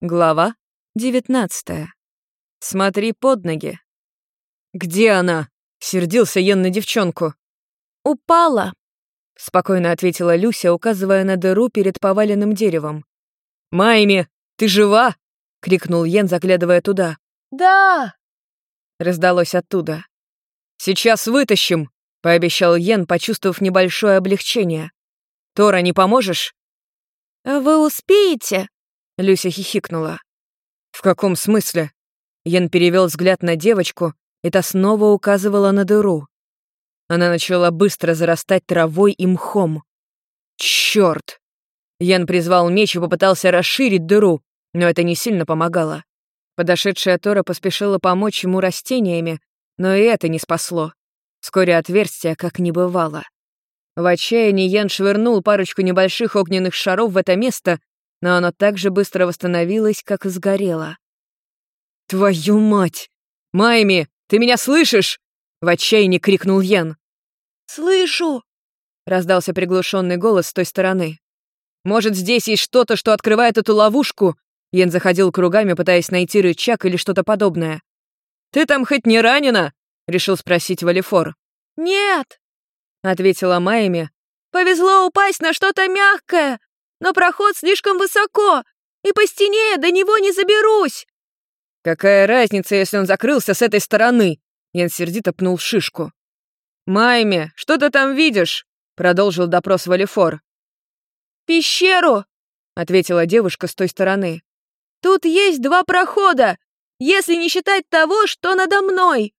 Глава 19. Смотри под ноги. «Где она?» — сердился Йен на девчонку. «Упала», — спокойно ответила Люся, указывая на дыру перед поваленным деревом. «Майми, ты жива?» — крикнул Йен, заглядывая туда. «Да!» — раздалось оттуда. «Сейчас вытащим», — пообещал Йен, почувствовав небольшое облегчение. «Тора, не поможешь?» «А вы успеете?» Люся хихикнула. «В каком смысле?» Ян перевел взгляд на девочку, и та снова указывала на дыру. Она начала быстро зарастать травой и мхом. Черт! Ян призвал меч и попытался расширить дыру, но это не сильно помогало. Подошедшая Тора поспешила помочь ему растениями, но и это не спасло. Вскоре отверстие как не бывало. В отчаянии Ян швырнул парочку небольших огненных шаров в это место, но оно так же быстро восстановилось, как и сгорело. «Твою мать! Майми, ты меня слышишь?» — в отчаянии крикнул Ян. «Слышу!» — раздался приглушенный голос с той стороны. «Может, здесь есть что-то, что открывает эту ловушку?» Ян заходил кругами, пытаясь найти рычаг или что-то подобное. «Ты там хоть не ранена?» — решил спросить Валифор. «Нет!» — ответила Майми. «Повезло упасть на что-то мягкое но проход слишком высоко, и по стене я до него не заберусь!» «Какая разница, если он закрылся с этой стороны?» Ян сердито пнул шишку. «Майме, что ты там видишь?» Продолжил допрос Валифор. «Пещеру!» — ответила девушка с той стороны. «Тут есть два прохода, если не считать того, что надо мной!»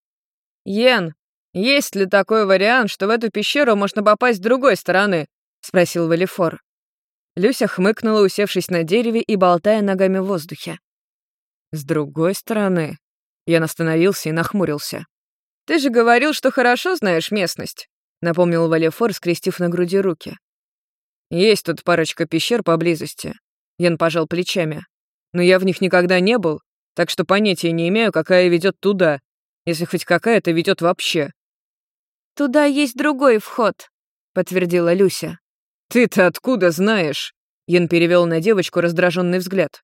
«Йен, есть ли такой вариант, что в эту пещеру можно попасть с другой стороны?» — спросил Валифор. Люся хмыкнула, усевшись на дереве и болтая ногами в воздухе. «С другой стороны...» Я остановился и нахмурился. «Ты же говорил, что хорошо знаешь местность», — напомнил Валефор, скрестив на груди руки. «Есть тут парочка пещер поблизости», — Ян пожал плечами. «Но я в них никогда не был, так что понятия не имею, какая ведет туда, если хоть какая-то ведет вообще». «Туда есть другой вход», — подтвердила Люся. «Ты-то откуда знаешь?» Ян перевел на девочку раздраженный взгляд.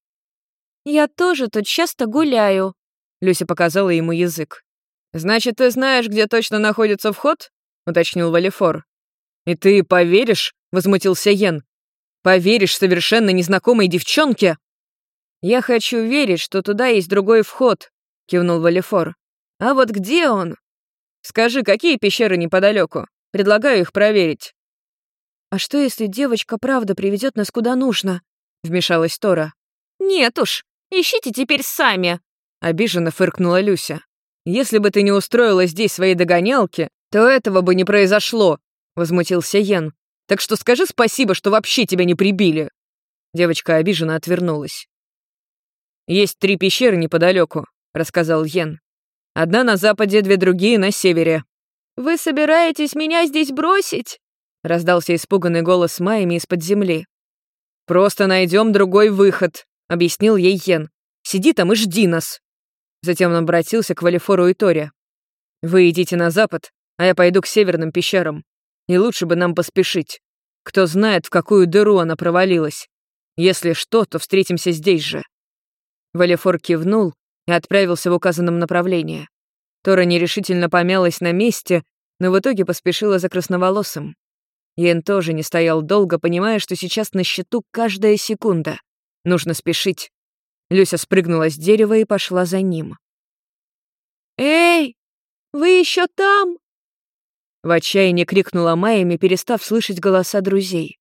«Я тоже тут часто гуляю», — Люся показала ему язык. «Значит, ты знаешь, где точно находится вход?» — уточнил Валифор. «И ты поверишь?» — возмутился Йен. «Поверишь совершенно незнакомой девчонке?» «Я хочу верить, что туда есть другой вход», — кивнул Валифор. «А вот где он?» «Скажи, какие пещеры неподалеку? Предлагаю их проверить». «А что, если девочка правда приведет нас куда нужно?» — вмешалась Тора. «Нет уж, ищите теперь сами!» — обиженно фыркнула Люся. «Если бы ты не устроила здесь свои догонялки, то этого бы не произошло!» — возмутился Йен. «Так что скажи спасибо, что вообще тебя не прибили!» Девочка обиженно отвернулась. «Есть три пещеры неподалеку», — рассказал Йен. «Одна на западе, две другие на севере». «Вы собираетесь меня здесь бросить?» Раздался испуганный голос Майми из-под земли. «Просто найдем другой выход», — объяснил ей Йен. «Сиди там и жди нас». Затем он обратился к Валифору и Торе. «Вы идите на запад, а я пойду к северным пещерам. И лучше бы нам поспешить. Кто знает, в какую дыру она провалилась. Если что, то встретимся здесь же». Валифор кивнул и отправился в указанном направлении. Тора нерешительно помялась на месте, но в итоге поспешила за красноволосым. Йен тоже не стоял долго, понимая, что сейчас на счету каждая секунда. Нужно спешить. Люся спрыгнула с дерева и пошла за ним. «Эй, вы еще там?» В отчаянии крикнула Майями, перестав слышать голоса друзей.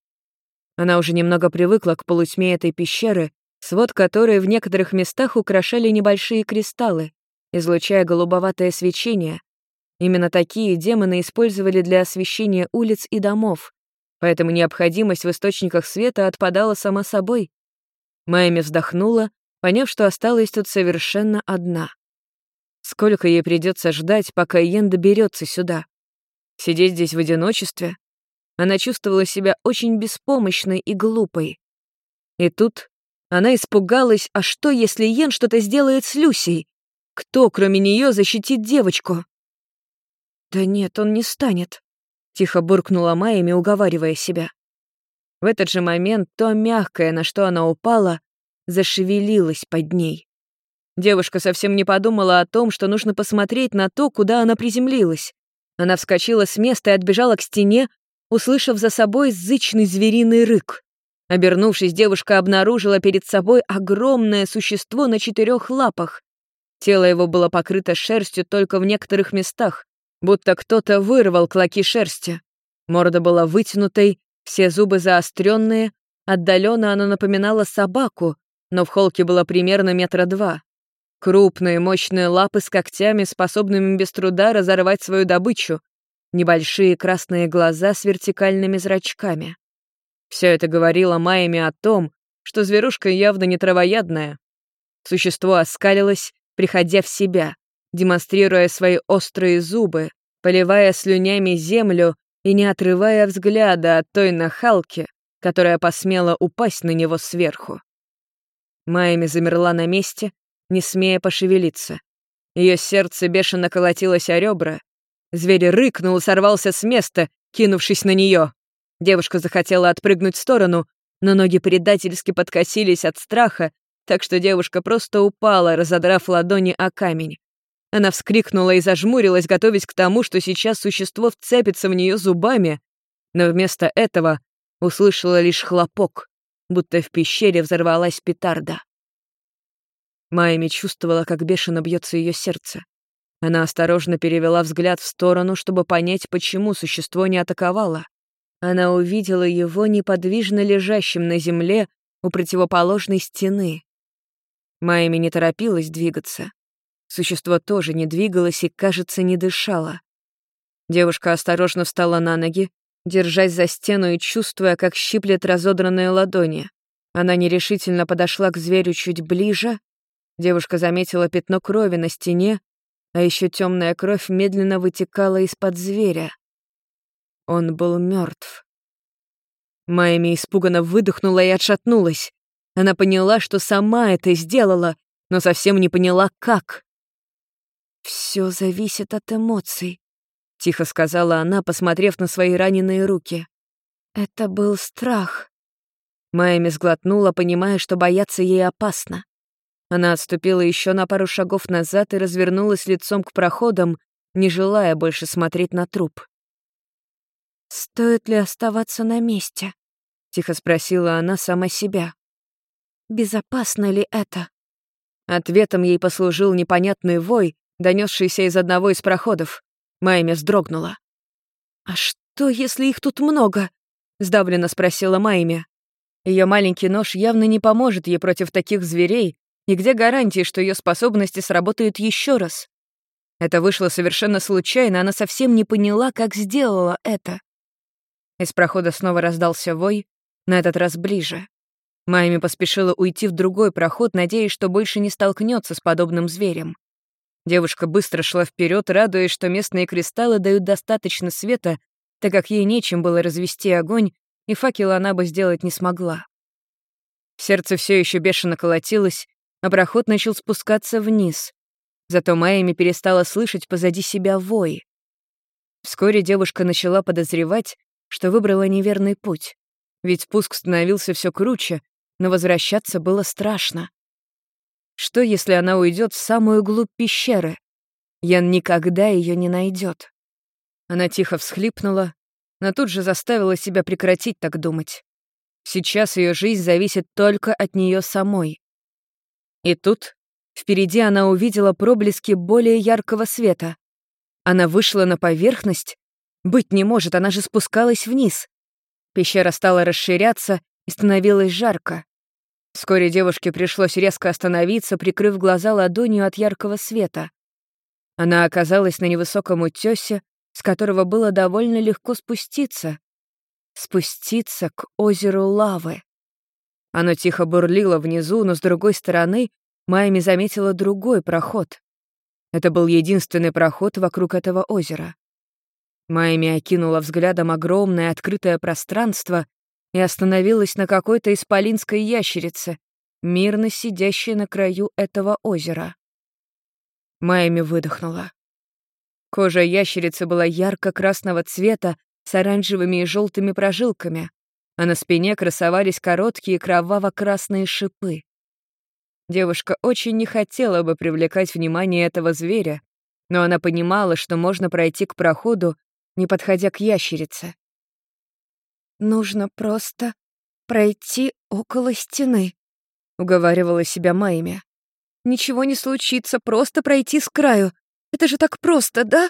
Она уже немного привыкла к полутьме этой пещеры, свод которой в некоторых местах украшали небольшие кристаллы, излучая голубоватое свечение, Именно такие демоны использовали для освещения улиц и домов, поэтому необходимость в источниках света отпадала сама собой. Майми вздохнула, поняв, что осталась тут совершенно одна. Сколько ей придется ждать, пока Йен доберется сюда? Сидеть здесь в одиночестве? Она чувствовала себя очень беспомощной и глупой. И тут она испугалась, а что, если Йен что-то сделает с Люсей? Кто, кроме нее, защитит девочку? «Да нет, он не станет», — тихо буркнула Майями, уговаривая себя. В этот же момент то мягкое, на что она упала, зашевелилась под ней. Девушка совсем не подумала о том, что нужно посмотреть на то, куда она приземлилась. Она вскочила с места и отбежала к стене, услышав за собой зычный звериный рык. Обернувшись, девушка обнаружила перед собой огромное существо на четырех лапах. Тело его было покрыто шерстью только в некоторых местах, будто кто-то вырвал клоки шерсти. Морда была вытянутой, все зубы заостренные, отдаленно она напоминала собаку, но в холке было примерно метра два. Крупные мощные лапы с когтями, способными без труда разорвать свою добычу, небольшие красные глаза с вертикальными зрачками. Все это говорило Майями о том, что зверушка явно не травоядная. Существо оскалилось, приходя в себя, демонстрируя свои острые зубы, поливая слюнями землю и не отрывая взгляда от той нахалки, которая посмела упасть на него сверху. Майами замерла на месте, не смея пошевелиться. Ее сердце бешено колотилось о ребра. Зверь рыкнул сорвался с места, кинувшись на нее. Девушка захотела отпрыгнуть в сторону, но ноги предательски подкосились от страха, так что девушка просто упала, разодрав ладони о камень. Она вскрикнула и зажмурилась, готовясь к тому, что сейчас существо вцепится в нее зубами, но вместо этого услышала лишь хлопок, будто в пещере взорвалась петарда. Майми чувствовала, как бешено бьется ее сердце. Она осторожно перевела взгляд в сторону, чтобы понять, почему существо не атаковало. Она увидела его неподвижно лежащим на земле у противоположной стены. Майми не торопилась двигаться. Существо тоже не двигалось и, кажется, не дышало. Девушка осторожно встала на ноги, держась за стену и чувствуя, как щиплет разодранные ладони. Она нерешительно подошла к зверю чуть ближе. Девушка заметила пятно крови на стене, а еще темная кровь медленно вытекала из-под зверя. Он был мертв. Майми испуганно выдохнула и отшатнулась. Она поняла, что сама это сделала, но совсем не поняла, как. Все зависит от эмоций», — тихо сказала она, посмотрев на свои раненые руки. «Это был страх». Майми сглотнула, понимая, что бояться ей опасно. Она отступила еще на пару шагов назад и развернулась лицом к проходам, не желая больше смотреть на труп. «Стоит ли оставаться на месте?» — тихо спросила она сама себя. «Безопасно ли это?» Ответом ей послужил непонятный вой, донесшийся из одного из проходов. Майми вздрогнула. «А что, если их тут много?» — сдавленно спросила Майми. Ее маленький нож явно не поможет ей против таких зверей, и где гарантии, что ее способности сработают еще раз? Это вышло совершенно случайно, она совсем не поняла, как сделала это. Из прохода снова раздался вой, на этот раз ближе. Майми поспешила уйти в другой проход, надеясь, что больше не столкнется с подобным зверем. Девушка быстро шла вперед, радуясь, что местные кристаллы дают достаточно света, так как ей нечем было развести огонь, и факел она бы сделать не смогла. Сердце все еще бешено колотилось, а проход начал спускаться вниз. Зато Майами перестала слышать позади себя вой. Вскоре девушка начала подозревать, что выбрала неверный путь, ведь спуск становился все круче, но возвращаться было страшно. Что, если она уйдет в самую глубь пещеры? Ян никогда ее не найдет. Она тихо всхлипнула, но тут же заставила себя прекратить так думать. Сейчас ее жизнь зависит только от нее самой. И тут впереди она увидела проблески более яркого света. Она вышла на поверхность быть не может, она же спускалась вниз. Пещера стала расширяться и становилось жарко. Вскоре девушке пришлось резко остановиться, прикрыв глаза ладонью от яркого света. Она оказалась на невысоком утёсе, с которого было довольно легко спуститься. Спуститься к озеру лавы. Оно тихо бурлило внизу, но с другой стороны Майми заметила другой проход. Это был единственный проход вокруг этого озера. Майми окинула взглядом огромное открытое пространство и остановилась на какой-то исполинской ящерице, мирно сидящей на краю этого озера. Майми выдохнула. Кожа ящерицы была ярко-красного цвета с оранжевыми и желтыми прожилками, а на спине красовались короткие кроваво-красные шипы. Девушка очень не хотела бы привлекать внимание этого зверя, но она понимала, что можно пройти к проходу, не подходя к ящерице. «Нужно просто пройти около стены», — уговаривала себя Майми. «Ничего не случится, просто пройти с краю. Это же так просто, да?»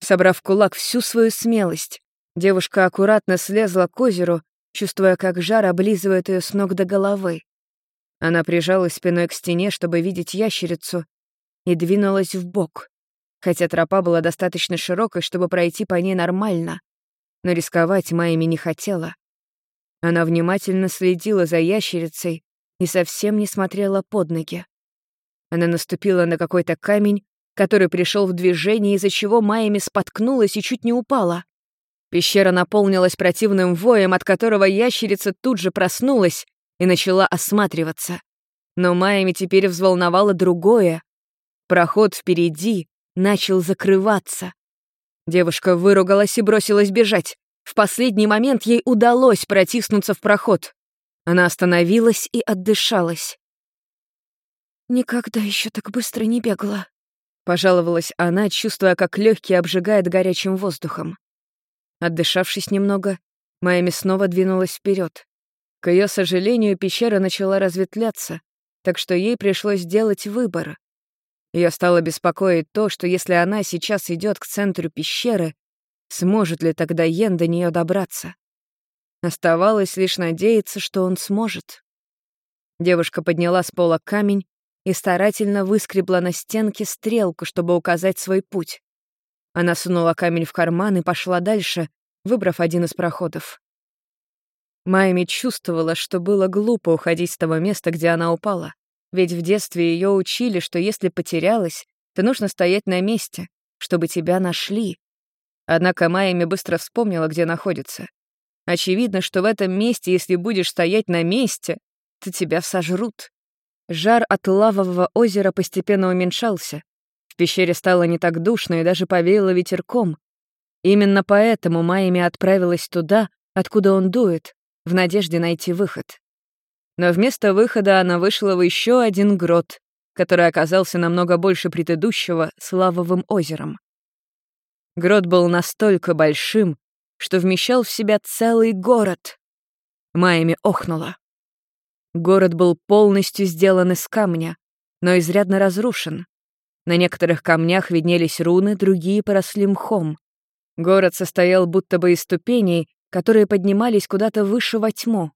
Собрав кулак всю свою смелость, девушка аккуратно слезла к озеру, чувствуя, как жар облизывает ее с ног до головы. Она прижалась спиной к стене, чтобы видеть ящерицу, и двинулась в бок, хотя тропа была достаточно широкой, чтобы пройти по ней нормально, но рисковать Майми не хотела. Она внимательно следила за ящерицей и совсем не смотрела под ноги. Она наступила на какой-то камень, который пришел в движение, из-за чего Майами споткнулась и чуть не упала. Пещера наполнилась противным воем, от которого ящерица тут же проснулась и начала осматриваться. Но Майами теперь взволновало другое. Проход впереди начал закрываться. Девушка выругалась и бросилась бежать. В последний момент ей удалось протиснуться в проход. Она остановилась и отдышалась. «Никогда еще так быстро не бегала», — пожаловалась она, чувствуя, как легкие обжигает горячим воздухом. Отдышавшись немного, Майами снова двинулась вперед. К ее сожалению, пещера начала разветвляться, так что ей пришлось сделать выбор. Ее стало беспокоить то, что если она сейчас идет к центру пещеры, сможет ли тогда Йен до нее добраться. Оставалось лишь надеяться, что он сможет. Девушка подняла с пола камень и старательно выскребла на стенке стрелку, чтобы указать свой путь. Она сунула камень в карман и пошла дальше, выбрав один из проходов. Майми чувствовала, что было глупо уходить с того места, где она упала. Ведь в детстве ее учили, что если потерялась, то нужно стоять на месте, чтобы тебя нашли. Однако Майми быстро вспомнила, где находится. Очевидно, что в этом месте, если будешь стоять на месте, то тебя сожрут. Жар от лавового озера постепенно уменьшался. В пещере стало не так душно и даже повеяло ветерком. Именно поэтому Майми отправилась туда, откуда он дует, в надежде найти выход. Но вместо выхода она вышла в еще один грот, который оказался намного больше предыдущего с лавовым озером. Грот был настолько большим, что вмещал в себя целый город. Майами охнула. Город был полностью сделан из камня, но изрядно разрушен. На некоторых камнях виднелись руны, другие поросли мхом. Город состоял будто бы из ступеней, которые поднимались куда-то выше во тьму.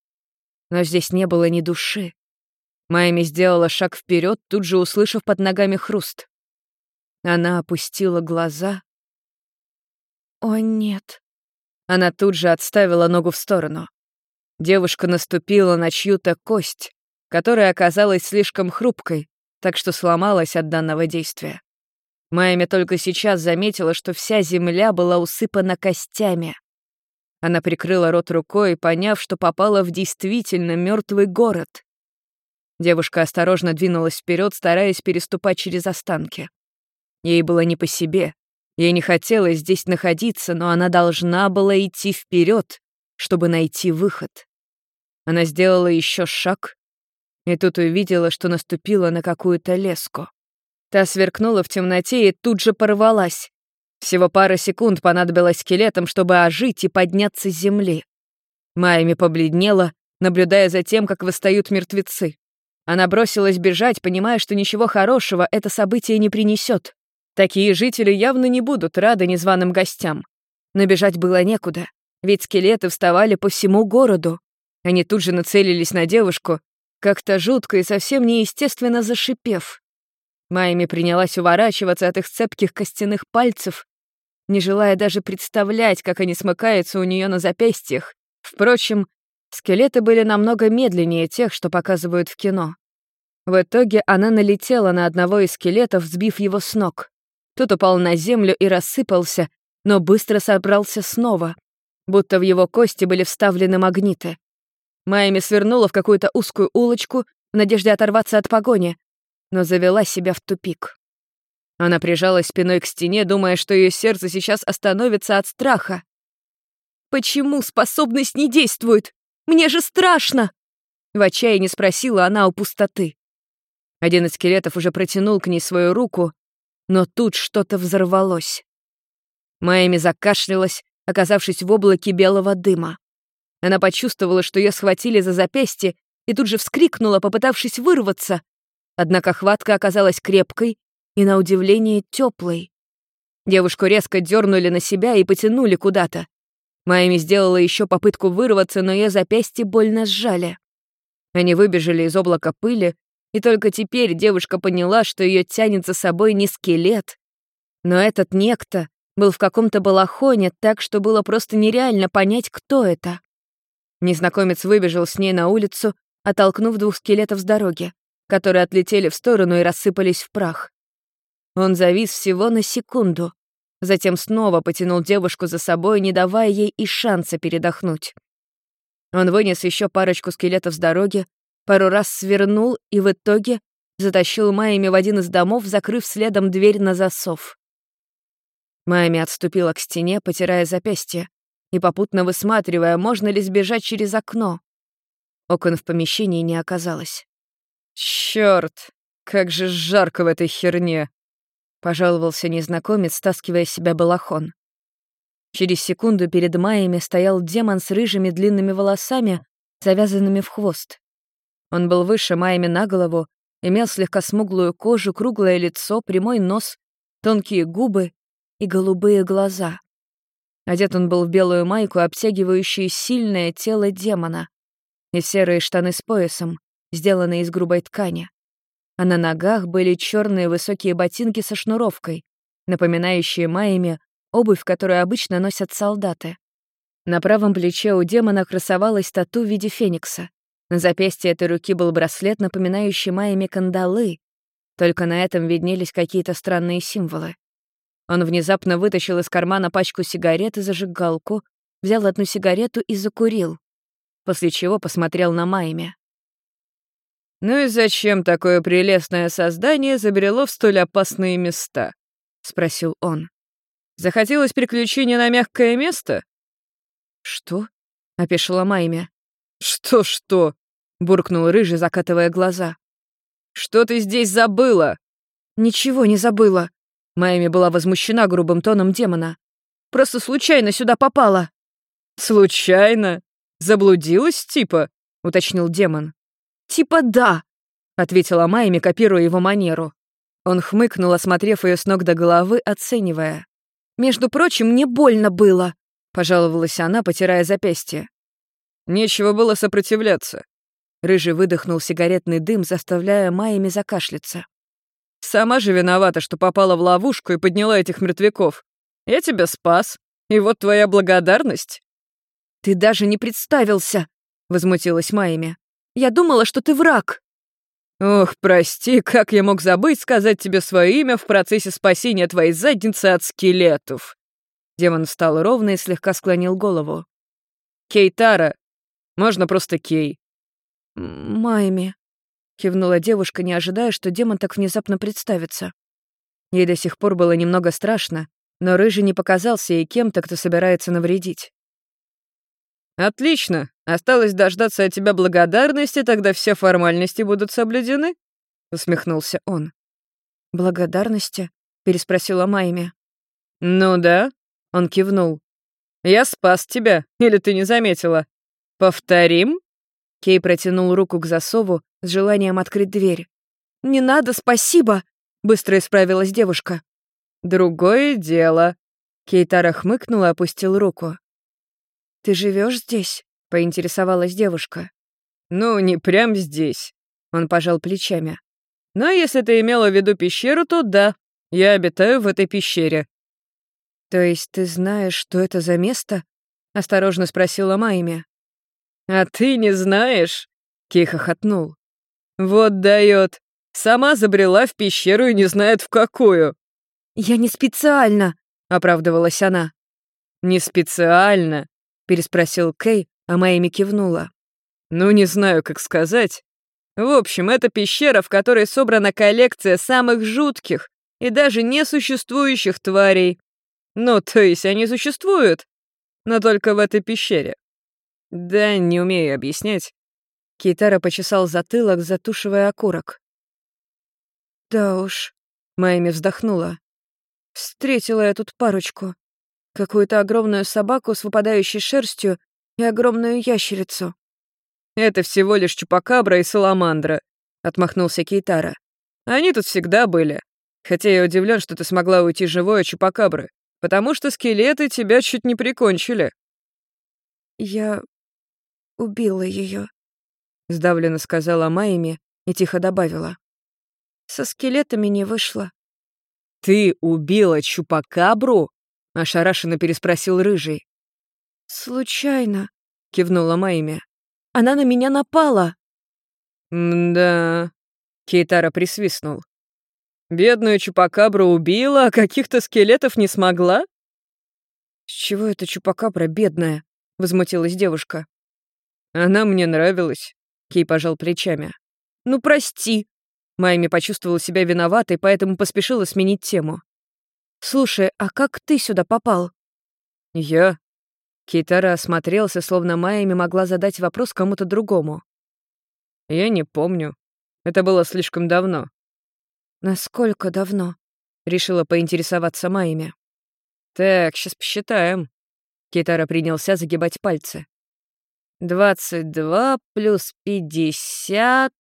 Но здесь не было ни души. Майми сделала шаг вперед, тут же услышав под ногами хруст. Она опустила глаза. «О, нет». Она тут же отставила ногу в сторону. Девушка наступила на чью-то кость, которая оказалась слишком хрупкой, так что сломалась от данного действия. Майми только сейчас заметила, что вся земля была усыпана костями. Она прикрыла рот рукой, поняв, что попала в действительно мертвый город. Девушка осторожно двинулась вперед, стараясь переступать через останки. Ей было не по себе. Ей не хотелось здесь находиться, но она должна была идти вперед, чтобы найти выход. Она сделала еще шаг, и тут увидела, что наступила на какую-то леску. Та сверкнула в темноте и тут же порвалась. Всего пара секунд понадобилось скелетам, чтобы ожить и подняться с земли. Майами побледнела, наблюдая за тем, как восстают мертвецы. Она бросилась бежать, понимая, что ничего хорошего это событие не принесет. Такие жители явно не будут рады незваным гостям. Но бежать было некуда, ведь скелеты вставали по всему городу. Они тут же нацелились на девушку, как-то жутко и совсем неестественно зашипев. Майми принялась уворачиваться от их цепких костяных пальцев, не желая даже представлять, как они смыкаются у нее на запястьях. Впрочем, скелеты были намного медленнее тех, что показывают в кино. В итоге она налетела на одного из скелетов, сбив его с ног. Тот упал на землю и рассыпался, но быстро собрался снова, будто в его кости были вставлены магниты. Майми свернула в какую-то узкую улочку в надежде оторваться от погони, но завела себя в тупик. Она прижалась спиной к стене, думая, что ее сердце сейчас остановится от страха. «Почему способность не действует? Мне же страшно!» В отчаянии спросила она у пустоты. Один из скелетов уже протянул к ней свою руку, но тут что-то взорвалось. Майами закашлялась, оказавшись в облаке белого дыма. Она почувствовала, что ее схватили за запястье, и тут же вскрикнула, попытавшись вырваться. Однако хватка оказалась крепкой и, на удивление, теплой. Девушку резко дернули на себя и потянули куда-то. Майами сделала еще попытку вырваться, но ее запястье больно сжали. Они выбежали из облака пыли, и только теперь девушка поняла, что ее тянет за собой не скелет, но этот некто был в каком-то балахоне так, что было просто нереально понять, кто это. Незнакомец выбежал с ней на улицу, оттолкнув двух скелетов с дороги, которые отлетели в сторону и рассыпались в прах. Он завис всего на секунду, затем снова потянул девушку за собой, не давая ей и шанса передохнуть. Он вынес еще парочку скелетов с дороги, пару раз свернул и в итоге затащил Майами в один из домов, закрыв следом дверь на засов. Майами отступила к стене, потирая запястье и попутно высматривая, можно ли сбежать через окно. Окон в помещении не оказалось. «Чёрт, как же жарко в этой херне!» — пожаловался незнакомец, стаскивая с себя балахон. Через секунду перед Майями стоял демон с рыжими длинными волосами, завязанными в хвост. Он был выше Майями на голову, имел слегка смуглую кожу, круглое лицо, прямой нос, тонкие губы и голубые глаза. Одет он был в белую майку, обтягивающую сильное тело демона, и серые штаны с поясом, сделанные из грубой ткани. А на ногах были черные высокие ботинки со шнуровкой, напоминающие майями обувь, которую обычно носят солдаты. На правом плече у демона красовалась тату в виде феникса. На запястье этой руки был браслет, напоминающий майями кандалы, только на этом виднелись какие-то странные символы. Он внезапно вытащил из кармана пачку сигарет и зажигалку, взял одну сигарету и закурил, после чего посмотрел на Майме. «Ну и зачем такое прелестное создание забрело в столь опасные места?» — спросил он. «Захотелось приключения на мягкое место?» «Что?» — опешила Майме. «Что-что?» — буркнул Рыжий, закатывая глаза. «Что ты здесь забыла?» «Ничего не забыла», Майами была возмущена грубым тоном демона. «Просто случайно сюда попала». «Случайно? Заблудилась, типа?» — уточнил демон. «Типа да», — ответила Майами, копируя его манеру. Он хмыкнул, осмотрев ее с ног до головы, оценивая. «Между прочим, мне больно было», — пожаловалась она, потирая запястье. «Нечего было сопротивляться». Рыжий выдохнул сигаретный дым, заставляя Майами закашляться. Сама же виновата, что попала в ловушку и подняла этих мертвяков. Я тебя спас, и вот твоя благодарность». «Ты даже не представился», — возмутилась Майми. «Я думала, что ты враг». «Ох, прости, как я мог забыть сказать тебе свое имя в процессе спасения твоей задницы от скелетов?» Демон встал ровно и слегка склонил голову. «Кейтара. Можно просто Кей». «Майми», Кивнула девушка, не ожидая, что демон так внезапно представится. Ей до сих пор было немного страшно, но Рыжий не показался ей кем-то, кто собирается навредить. «Отлично. Осталось дождаться от тебя благодарности, тогда все формальности будут соблюдены», — усмехнулся он. «Благодарности?» — переспросила Майми. «Ну да», — он кивнул. «Я спас тебя, или ты не заметила? Повторим?» Кей протянул руку к засову с желанием открыть дверь. «Не надо, спасибо!» — быстро исправилась девушка. «Другое дело». Кейтара хмыкнул и опустил руку. «Ты живешь здесь?» — поинтересовалась девушка. «Ну, не прям здесь», — он пожал плечами. «Но если ты имела в виду пещеру, то да, я обитаю в этой пещере». «То есть ты знаешь, что это за место?» — осторожно спросила Майми. «А ты не знаешь?» — Кей хохотнул. «Вот дает. Сама забрела в пещеру и не знает в какую». «Я не специально», — оправдывалась она. «Не специально?» — переспросил Кей, а Майми кивнула. «Ну, не знаю, как сказать. В общем, это пещера, в которой собрана коллекция самых жутких и даже несуществующих тварей. Ну, то есть они существуют, но только в этой пещере. Да, не умею объяснять. Кейтара почесал затылок, затушивая окурок. Да уж, Майми вздохнула. Встретила я тут парочку. Какую-то огромную собаку с выпадающей шерстью и огромную ящерицу. «Это всего лишь чупакабра и саламандра», — отмахнулся Кейтара. «Они тут всегда были. Хотя я удивлен, что ты смогла уйти живой от чупакабры, потому что скелеты тебя чуть не прикончили». «Я убила ее, сдавленно сказала Майми и тихо добавила. «Со скелетами не вышло». «Ты убила чупакабру?» — ошарашенно переспросил Рыжий. «Случайно», — кивнула Майми. «Она на меня напала». «Да...» — Кейтара присвистнул. «Бедную чупакабру убила, а каких-то скелетов не смогла?» «С чего эта чупакабра бедная?» — возмутилась девушка. «Она мне нравилась», — Кей пожал плечами. «Ну, прости». Майми почувствовала себя виноватой, поэтому поспешила сменить тему. «Слушай, а как ты сюда попал?» «Я?» Кейтара осмотрелся, словно Майами могла задать вопрос кому-то другому. «Я не помню. Это было слишком давно». «Насколько давно?» — решила поинтересоваться Майами. «Так, сейчас посчитаем». Кейтара принялся загибать пальцы. «Двадцать два плюс пятьдесят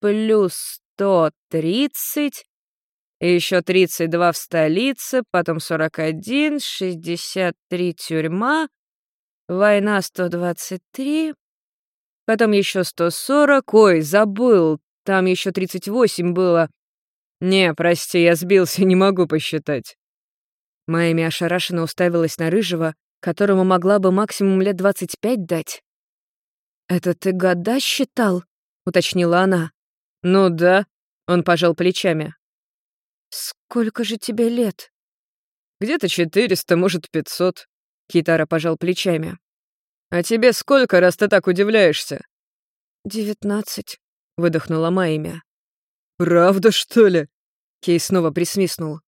плюс сто тридцать и еще 32 в столице, потом 41, 63 тюрьма, война 123, потом еще 140, ой, забыл, там еще 38 было. Не, прости, я сбился, не могу посчитать. Майми ошарашенно уставилась на Рыжего, которому могла бы максимум лет 25 дать. «Это ты года считал?» — уточнила она. «Ну да», — он пожал плечами. «Сколько же тебе лет?» «Где-то четыреста, может, пятьсот», — Китара пожал плечами. «А тебе сколько, раз ты так удивляешься?» «Девятнадцать», — выдохнула Майя. «Правда, что ли?» Кей снова присмиснул.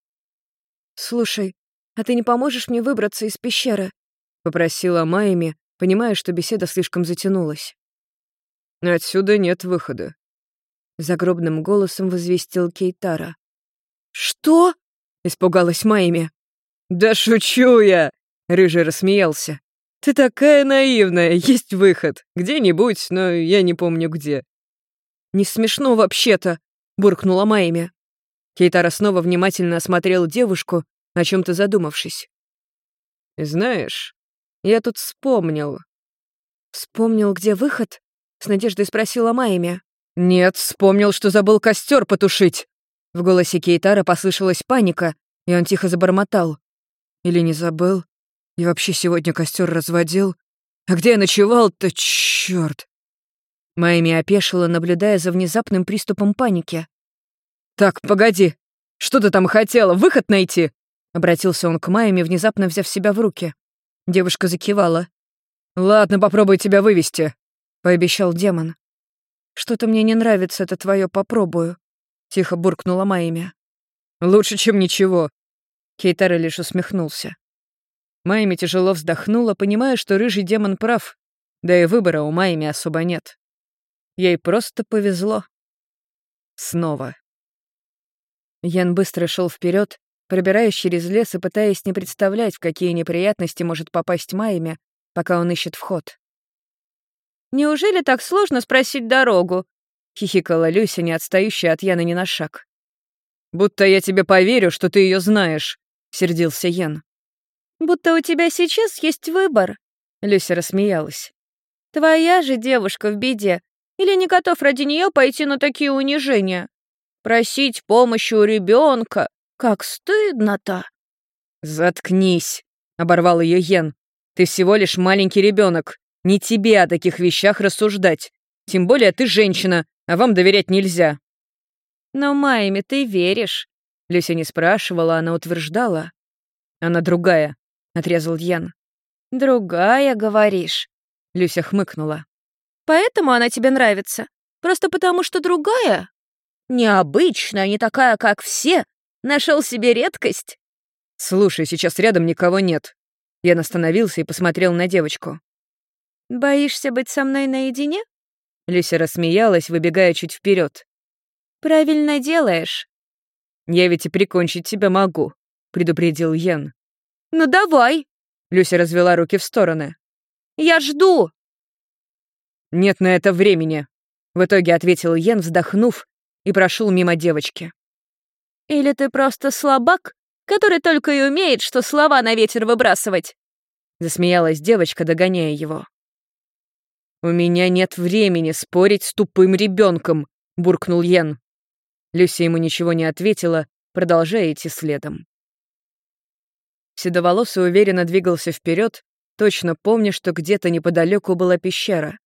«Слушай, а ты не поможешь мне выбраться из пещеры?» — попросила Майми, понимая, что беседа слишком затянулась. «Отсюда нет выхода», — загробным голосом возвестил Кейтара. «Что?» — испугалась Майми. «Да шучу я!» — Рыжий рассмеялся. «Ты такая наивная, есть выход. Где-нибудь, но я не помню где». «Не смешно вообще-то», — буркнула Майми. Кейтара снова внимательно осмотрел девушку, о чем то задумавшись. «Знаешь, я тут вспомнил». «Вспомнил, где выход?» — с надеждой спросила Майми. «Нет, вспомнил, что забыл костер потушить». В голосе Кейтара послышалась паника, и он тихо забормотал. «Или не забыл? И вообще сегодня костер разводил? А где я ночевал-то, чёрт?» Майми опешила, наблюдая за внезапным приступом паники. «Так, погоди. Что ты там хотела? Выход найти?» Обратился он к Майми, внезапно взяв себя в руки. Девушка закивала. «Ладно, попробуй тебя вывести», — пообещал демон. «Что-то мне не нравится это твое попробую», — тихо буркнула Майми. «Лучше, чем ничего». Кейтара лишь усмехнулся. Майми тяжело вздохнула, понимая, что рыжий демон прав, да и выбора у Майми особо нет. Ей просто повезло. Снова. Ян быстро шел вперед, пробираясь через лес и пытаясь не представлять, в какие неприятности может попасть Майми, пока он ищет вход. «Неужели так сложно спросить дорогу?» — хихикала Люся, не отстающая от Яны ни на шаг. «Будто я тебе поверю, что ты ее знаешь», — сердился Ян. «Будто у тебя сейчас есть выбор», — Люся рассмеялась. «Твоя же девушка в беде, или не готов ради нее пойти на такие унижения? Просить помощи у ребенка, как стыдно-то!» «Заткнись», — оборвал ее Йен. «Ты всего лишь маленький ребенок. Не тебе о таких вещах рассуждать. Тем более ты женщина, а вам доверять нельзя». «Но Майме ты веришь?» Люся не спрашивала, она утверждала. «Она другая», — отрезал Ян. «Другая, говоришь?» Люся хмыкнула. «Поэтому она тебе нравится? Просто потому, что другая? Необычная, не такая, как все. Нашел себе редкость?» «Слушай, сейчас рядом никого нет». Ян остановился и посмотрел на девочку. «Боишься быть со мной наедине?» Люся рассмеялась, выбегая чуть вперед. «Правильно делаешь». «Я ведь и прикончить тебя могу», — предупредил Йен. «Ну давай!» — Люся развела руки в стороны. «Я жду!» «Нет на это времени», — в итоге ответил Йен, вздохнув, и прошел мимо девочки. «Или ты просто слабак, который только и умеет, что слова на ветер выбрасывать?» Засмеялась девочка, догоняя его. «У меня нет времени спорить с тупым ребенком, буркнул Йен. Люся ему ничего не ответила, продолжая идти следом. Седоволосый уверенно двигался вперед, точно помня, что где-то неподалеку была пещера.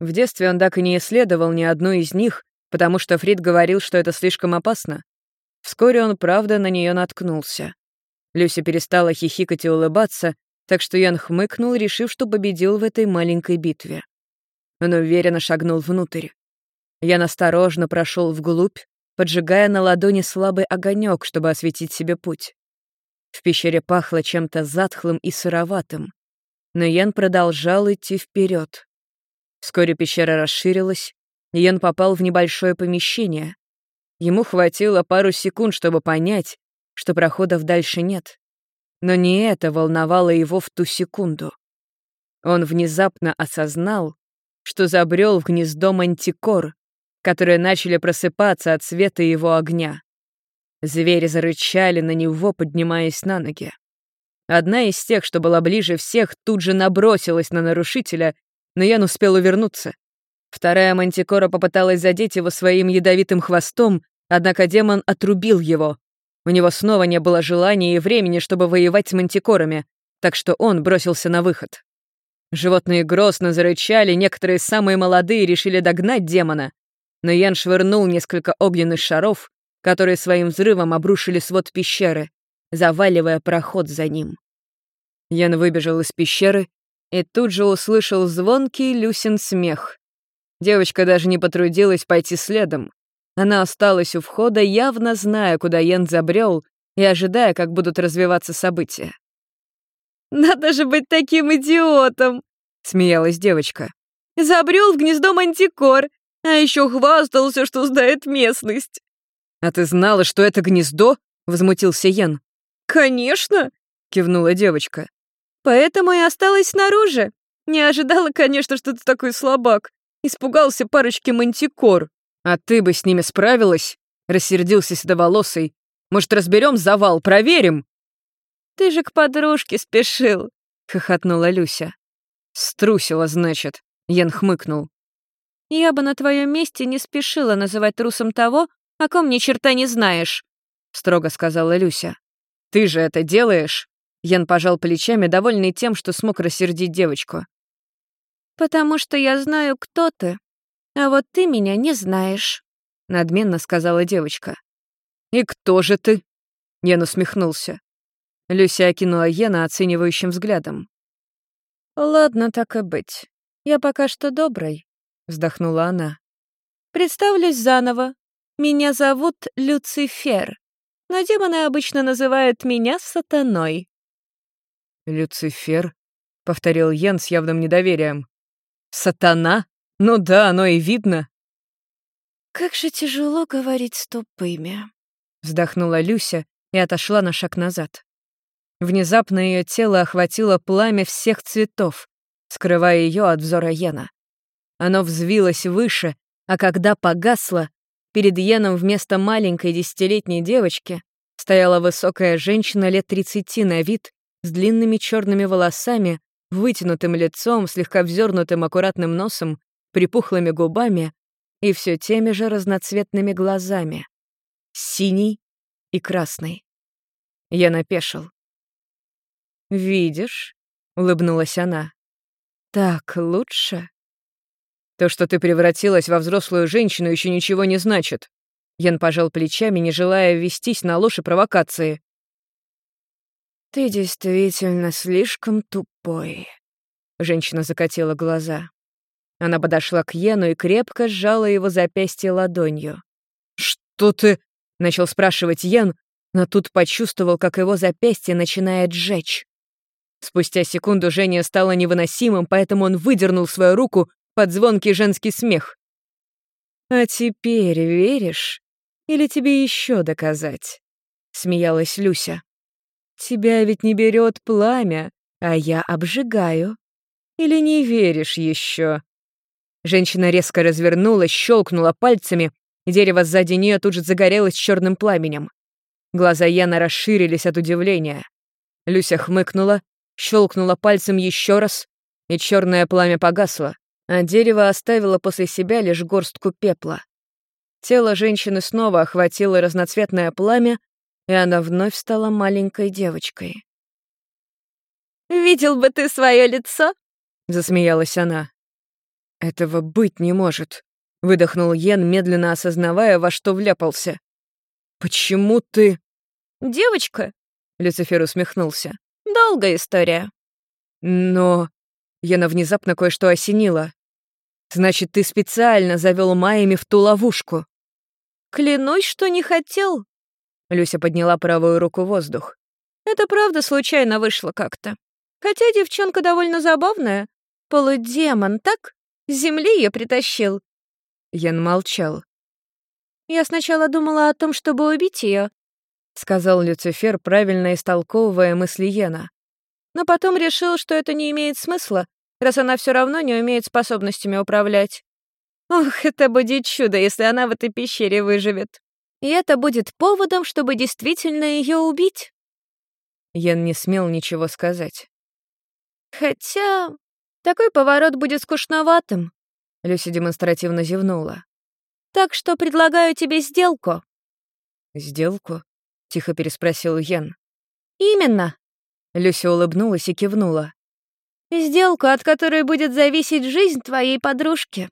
В детстве он так и не исследовал ни одну из них, потому что Фрид говорил, что это слишком опасно. Вскоре он, правда, на нее наткнулся. Люся перестала хихикать и улыбаться, так что Ян хмыкнул, решив, что победил в этой маленькой битве. Он уверенно шагнул внутрь. Я осторожно прошел вглубь, поджигая на ладони слабый огонек, чтобы осветить себе путь. В пещере пахло чем-то затхлым и сыроватым, но Ян продолжал идти вперед. Вскоре пещера расширилась, и Ян попал в небольшое помещение. Ему хватило пару секунд, чтобы понять, что проходов дальше нет. Но не это волновало его в ту секунду. Он внезапно осознал, что забрел в гнездо мантикор, которые начали просыпаться от света его огня. Звери зарычали на него, поднимаясь на ноги. Одна из тех, что была ближе всех, тут же набросилась на нарушителя, но Ян успел увернуться. Вторая мантикора попыталась задеть его своим ядовитым хвостом, однако демон отрубил его. У него снова не было желания и времени, чтобы воевать с мантикорами, так что он бросился на выход. Животные грозно зарычали, некоторые самые молодые решили догнать демона, но Ян швырнул несколько огненных шаров, которые своим взрывом обрушили свод пещеры, заваливая проход за ним. Ян выбежал из пещеры и тут же услышал звонкий Люсин смех. Девочка даже не потрудилась пойти следом. Она осталась у входа, явно зная, куда Ян забрел, и ожидая, как будут развиваться события. «Надо же быть таким идиотом!» — смеялась девочка. «Забрел в гнездо мантикор, а еще хвастался, что знает местность». «А ты знала, что это гнездо?» — возмутился Йен. «Конечно!» — кивнула девочка. «Поэтому и осталась снаружи. Не ожидала, конечно, что ты такой слабак. Испугался парочки мантикор». «А ты бы с ними справилась?» — рассердился седоволосый. «Может, разберем завал, проверим?» «Ты же к подружке спешил», — хохотнула Люся. «Струсила, значит», — Ян хмыкнул. «Я бы на твоем месте не спешила называть трусом того, о ком ни черта не знаешь», — строго сказала Люся. «Ты же это делаешь?» Ян пожал плечами, довольный тем, что смог рассердить девочку. «Потому что я знаю, кто ты, а вот ты меня не знаешь», — надменно сказала девочка. «И кто же ты?» Ян усмехнулся. Люся окинула Йена оценивающим взглядом. «Ладно, так и быть. Я пока что доброй», — вздохнула она. «Представлюсь заново. Меня зовут Люцифер, но демоны обычно называют меня сатаной». «Люцифер?» — повторил Йен с явным недоверием. «Сатана? Ну да, оно и видно». «Как же тяжело говорить с тупыми», — вздохнула Люся и отошла на шаг назад. Внезапно ее тело охватило пламя всех цветов, скрывая ее от взора Йена. Оно взвилось выше, а когда погасло, перед Йеном вместо маленькой десятилетней девочки стояла высокая женщина лет тридцати на вид, с длинными черными волосами, вытянутым лицом, слегка взернутым аккуратным носом, припухлыми губами и все теми же разноцветными глазами. Синий и красный. Я напешил. «Видишь?» — улыбнулась она. «Так лучше?» «То, что ты превратилась во взрослую женщину, еще ничего не значит». Ян пожал плечами, не желая вестись на ложь и провокации. «Ты действительно слишком тупой», — женщина закатила глаза. Она подошла к Йену и крепко сжала его запястье ладонью. «Что ты?» — начал спрашивать Йен, но тут почувствовал, как его запястье начинает жечь. Спустя секунду Женя стало невыносимым, поэтому он выдернул свою руку, под звонкий женский смех. «А теперь веришь? Или тебе еще доказать?» — смеялась Люся. «Тебя ведь не берет пламя, а я обжигаю. Или не веришь еще?» Женщина резко развернулась, щелкнула пальцами, дерево сзади нее тут же загорелось черным пламенем. Глаза Яна расширились от удивления. Люся хмыкнула, щелкнула пальцем еще раз, и черное пламя погасло, а дерево оставило после себя лишь горстку пепла. Тело женщины снова охватило разноцветное пламя, и она вновь стала маленькой девочкой. «Видел бы ты свое лицо?» — засмеялась она. «Этого быть не может», — выдохнул Йен, медленно осознавая, во что вляпался. «Почему ты...» «Девочка?» — Люцифер усмехнулся. «Долгая история». «Но...» Яна внезапно кое-что осенила. «Значит, ты специально завел Майями в ту ловушку?» «Клянусь, что не хотел». Люся подняла правую руку в воздух. «Это правда случайно вышло как-то. Хотя девчонка довольно забавная. Полудемон, так? С земли ее притащил». Ян молчал. «Я сначала думала о том, чтобы убить ее, сказал Люцифер, правильно истолковывая мысли Йена. Но потом решил, что это не имеет смысла, раз она все равно не умеет способностями управлять. Ох, это будет чудо, если она в этой пещере выживет. И это будет поводом, чтобы действительно ее убить. Ян не смел ничего сказать. Хотя такой поворот будет скучноватым. Люся демонстративно зевнула. Так что предлагаю тебе сделку. Сделку? — тихо переспросил Йен. «Именно!» Люся улыбнулась и кивнула. «Сделку, от которой будет зависеть жизнь твоей подружки».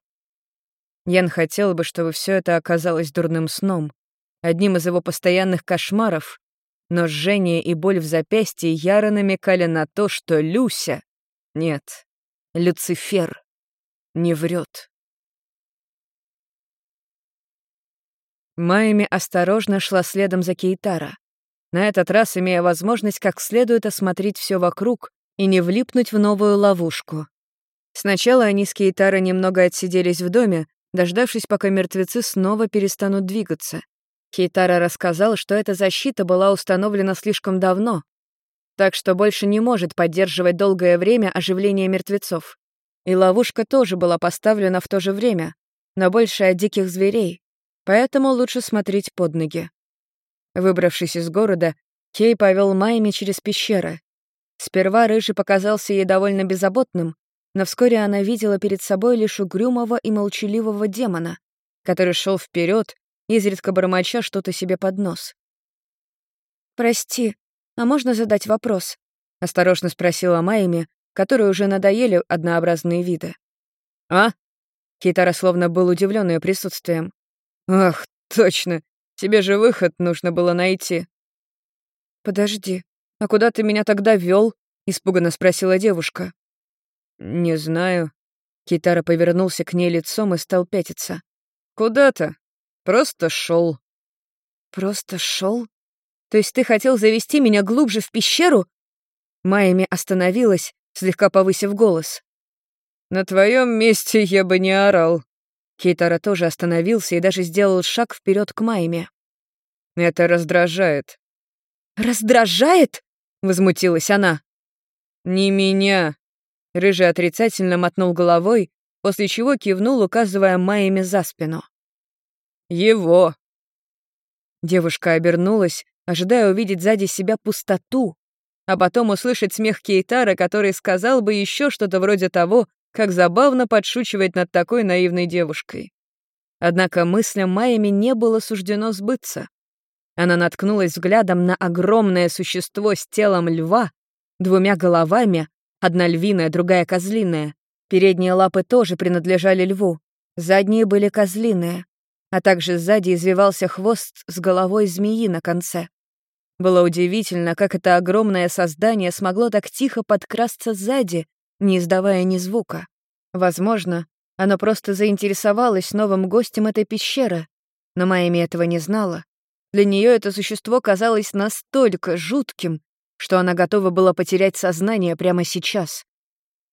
Ян хотел бы, чтобы все это оказалось дурным сном, одним из его постоянных кошмаров, но жжение и боль в запястье яро намекали на то, что Люся... Нет, Люцифер не врет. Майами осторожно шла следом за Кейтара, на этот раз имея возможность как следует осмотреть все вокруг и не влипнуть в новую ловушку. Сначала они с Кейтара немного отсиделись в доме, дождавшись, пока мертвецы снова перестанут двигаться. Кейтара рассказал, что эта защита была установлена слишком давно, так что больше не может поддерживать долгое время оживление мертвецов. И ловушка тоже была поставлена в то же время, но больше от диких зверей, поэтому лучше смотреть под ноги. Выбравшись из города, Кей повел Майми через пещеры. Сперва Рыжий показался ей довольно беззаботным, но вскоре она видела перед собой лишь угрюмого и молчаливого демона, который шел вперед, изредка бормоча что-то себе под нос. «Прости, а можно задать вопрос?» — осторожно спросила Майми, которой уже надоели однообразные виды. «А?» Китара словно был удивлен ее присутствием. «Ах, точно! Тебе же выход нужно было найти». «Подожди, а куда ты меня тогда вел? испуганно спросила девушка. «Не знаю». Китара повернулся к ней лицом и стал пятиться. «Куда-то. Просто шел. «Просто шел? То есть ты хотел завести меня глубже в пещеру?» Майами остановилась, слегка повысив голос. «На твоем месте я бы не орал», Кейтара тоже остановился и даже сделал шаг вперед к Майме. «Это раздражает». «Раздражает?» — возмутилась она. «Не меня». Рыжий отрицательно мотнул головой, после чего кивнул, указывая Майме за спину. «Его». Девушка обернулась, ожидая увидеть сзади себя пустоту, а потом услышать смех Кейтара, который сказал бы еще что-то вроде того, как забавно подшучивать над такой наивной девушкой. Однако мыслям Майами не было суждено сбыться. Она наткнулась взглядом на огромное существо с телом льва, двумя головами, одна львиная, другая козлиная. Передние лапы тоже принадлежали льву, задние были козлиные, а также сзади извивался хвост с головой змеи на конце. Было удивительно, как это огромное создание смогло так тихо подкрасться сзади, не издавая ни звука. Возможно, оно просто заинтересовалось новым гостем этой пещеры, но Майами этого не знала. Для нее это существо казалось настолько жутким, что она готова была потерять сознание прямо сейчас.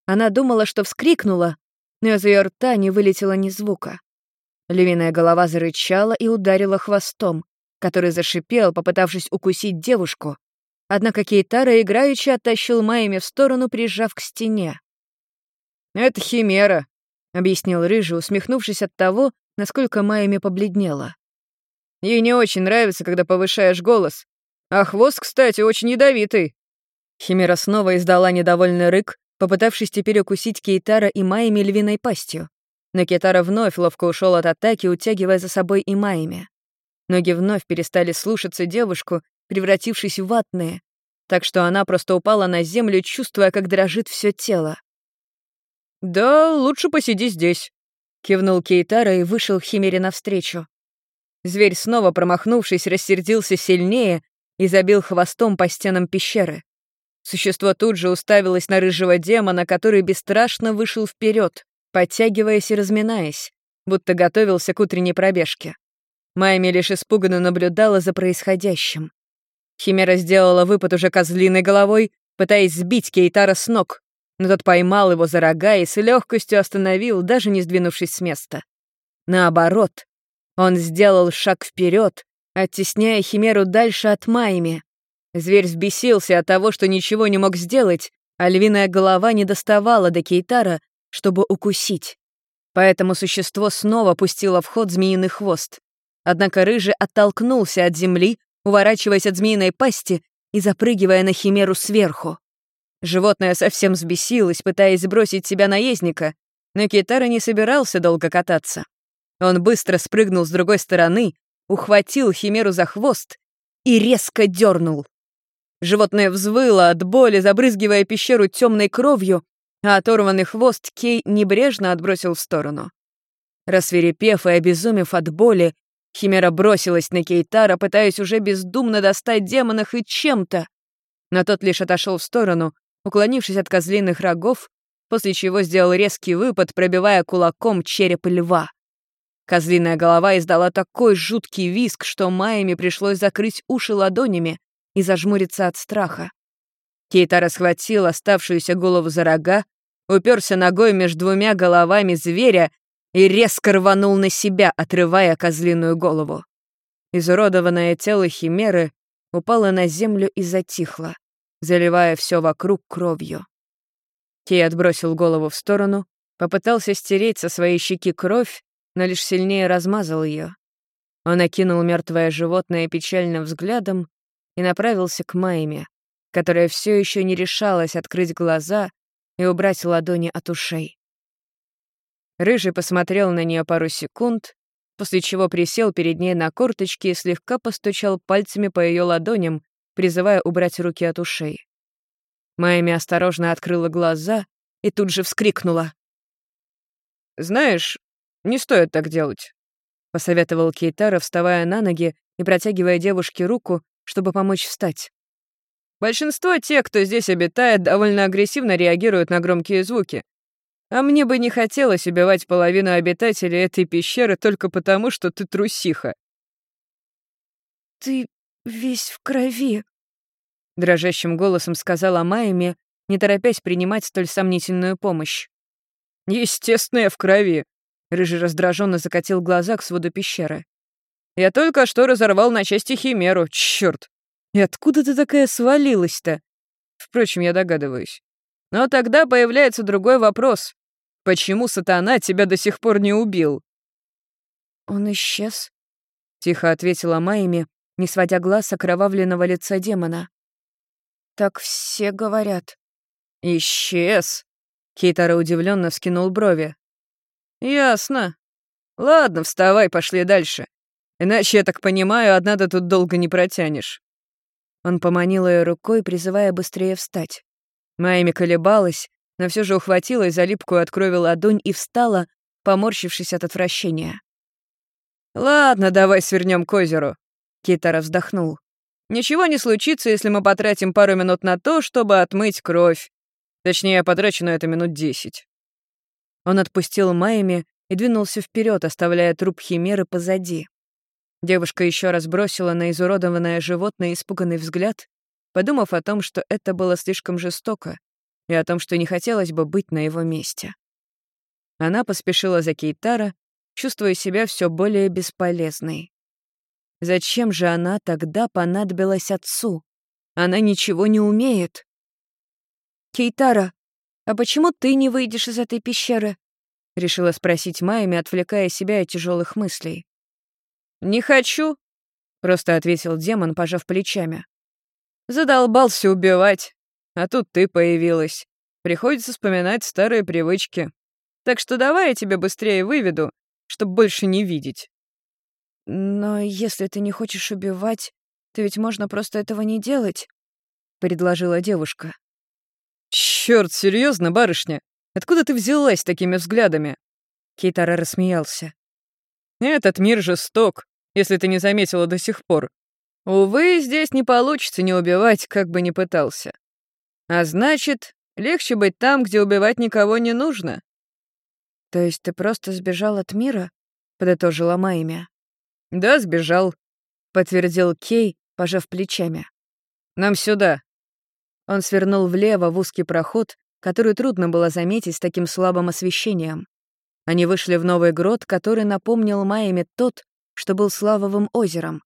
Она думала, что вскрикнула, но из ее рта не вылетело ни звука. Львиная голова зарычала и ударила хвостом, который зашипел, попытавшись укусить девушку. Однако Кейтара играючи оттащил Майами в сторону, прижав к стене. «Это химера», — объяснил Рыжий, усмехнувшись от того, насколько Майами побледнела. «Ей не очень нравится, когда повышаешь голос. А хвост, кстати, очень ядовитый». Химера снова издала недовольный рык, попытавшись теперь укусить Кейтара и Майами львиной пастью. Но Кейтара вновь ловко ушел от атаки, утягивая за собой и Майами. Ноги вновь перестали слушаться девушку, превратившись в ватные, так что она просто упала на землю, чувствуя, как дрожит все тело. «Да, лучше посиди здесь», — кивнул Кейтара и вышел Химере навстречу. Зверь, снова промахнувшись, рассердился сильнее и забил хвостом по стенам пещеры. Существо тут же уставилось на рыжего демона, который бесстрашно вышел вперед, подтягиваясь и разминаясь, будто готовился к утренней пробежке. Майми лишь испуганно наблюдала за происходящим. Химера сделала выпад уже козлиной головой, пытаясь сбить Кейтара с ног, но тот поймал его за рога и с легкостью остановил, даже не сдвинувшись с места. Наоборот, он сделал шаг вперед, оттесняя Химеру дальше от Майми. Зверь взбесился от того, что ничего не мог сделать, а львиная голова не доставала до Кейтара, чтобы укусить. Поэтому существо снова пустило в ход змеиный хвост. Однако Рыжий оттолкнулся от земли, уворачиваясь от змеиной пасти и запрыгивая на Химеру сверху. Животное совсем взбесилось, пытаясь сбросить себя наездника, но Китара не собирался долго кататься. Он быстро спрыгнул с другой стороны, ухватил Химеру за хвост и резко дернул. Животное взвыло от боли, забрызгивая пещеру темной кровью, а оторванный хвост Кей небрежно отбросил в сторону. Рассверепев и обезумев от боли, Химера бросилась на Кейтара, пытаясь уже бездумно достать демона хоть чем-то. Но тот лишь отошел в сторону, уклонившись от козлиных рогов, после чего сделал резкий выпад, пробивая кулаком череп льва. Козлиная голова издала такой жуткий визг, что Майями пришлось закрыть уши ладонями и зажмуриться от страха. Кейтара схватил оставшуюся голову за рога, уперся ногой между двумя головами зверя и резко рванул на себя, отрывая козлиную голову. Изуродованное тело химеры упало на землю и затихло, заливая все вокруг кровью. Кей отбросил голову в сторону, попытался стереть со своей щеки кровь, но лишь сильнее размазал ее. Он окинул мертвое животное печальным взглядом и направился к Майме, которая все еще не решалась открыть глаза и убрать ладони от ушей. Рыжий посмотрел на нее пару секунд, после чего присел перед ней на корточки и слегка постучал пальцами по ее ладоням, призывая убрать руки от ушей. Майми осторожно открыла глаза и тут же вскрикнула. «Знаешь, не стоит так делать», — посоветовал Кейтара, вставая на ноги и протягивая девушке руку, чтобы помочь встать. «Большинство тех, кто здесь обитает, довольно агрессивно реагируют на громкие звуки, а мне бы не хотелось убивать половину обитателей этой пещеры только потому, что ты трусиха. «Ты весь в крови», — дрожащим голосом сказала Майами, не торопясь принимать столь сомнительную помощь. «Естественно, я в крови», — Рыжий раздраженно закатил глаза к своду пещеры. «Я только что разорвал на части химеру, чёрт! И откуда ты такая свалилась-то? Впрочем, я догадываюсь. Но тогда появляется другой вопрос. Почему сатана тебя до сих пор не убил?» «Он исчез», — тихо ответила Майми, не сводя глаз с окровавленного лица демона. «Так все говорят». «Исчез?» — Кейтара удивленно вскинул брови. «Ясно. Ладно, вставай, пошли дальше. Иначе, я так понимаю, одна ты тут долго не протянешь». Он поманил ее рукой, призывая быстрее встать. Майми колебалась, но все же ухватилась за липкую от крови ладонь и встала, поморщившись от отвращения. «Ладно, давай свернем к озеру», — Китара вздохнул. «Ничего не случится, если мы потратим пару минут на то, чтобы отмыть кровь. Точнее, я потрачу на это минут десять». Он отпустил Майами и двинулся вперед, оставляя труп Химеры позади. Девушка еще раз бросила на изуродованное животное испуганный взгляд, подумав о том, что это было слишком жестоко, и о том, что не хотелось бы быть на его месте. Она поспешила за Кейтара, чувствуя себя все более бесполезной. Зачем же она тогда понадобилась отцу? Она ничего не умеет. «Кейтара, а почему ты не выйдешь из этой пещеры?» — решила спросить Майами, отвлекая себя от тяжелых мыслей. «Не хочу», — просто ответил демон, пожав плечами. «Задолбался убивать, а тут ты появилась. Приходится вспоминать старые привычки. Так что давай я тебя быстрее выведу, чтобы больше не видеть». «Но если ты не хочешь убивать, то ведь можно просто этого не делать», — предложила девушка. «Чёрт, серьезно, барышня? Откуда ты взялась такими взглядами?» Кейтара рассмеялся. «Этот мир жесток, если ты не заметила до сих пор. Увы, здесь не получится не убивать, как бы ни пытался. А значит, легче быть там, где убивать никого не нужно». «То есть ты просто сбежал от мира?» — подытожила Майя. «Да, сбежал», — подтвердил Кей, пожав плечами. «Нам сюда». Он свернул влево в узкий проход, который трудно было заметить с таким слабым освещением. Они вышли в новый грот, который напомнил Майями тот, что был Славовым озером,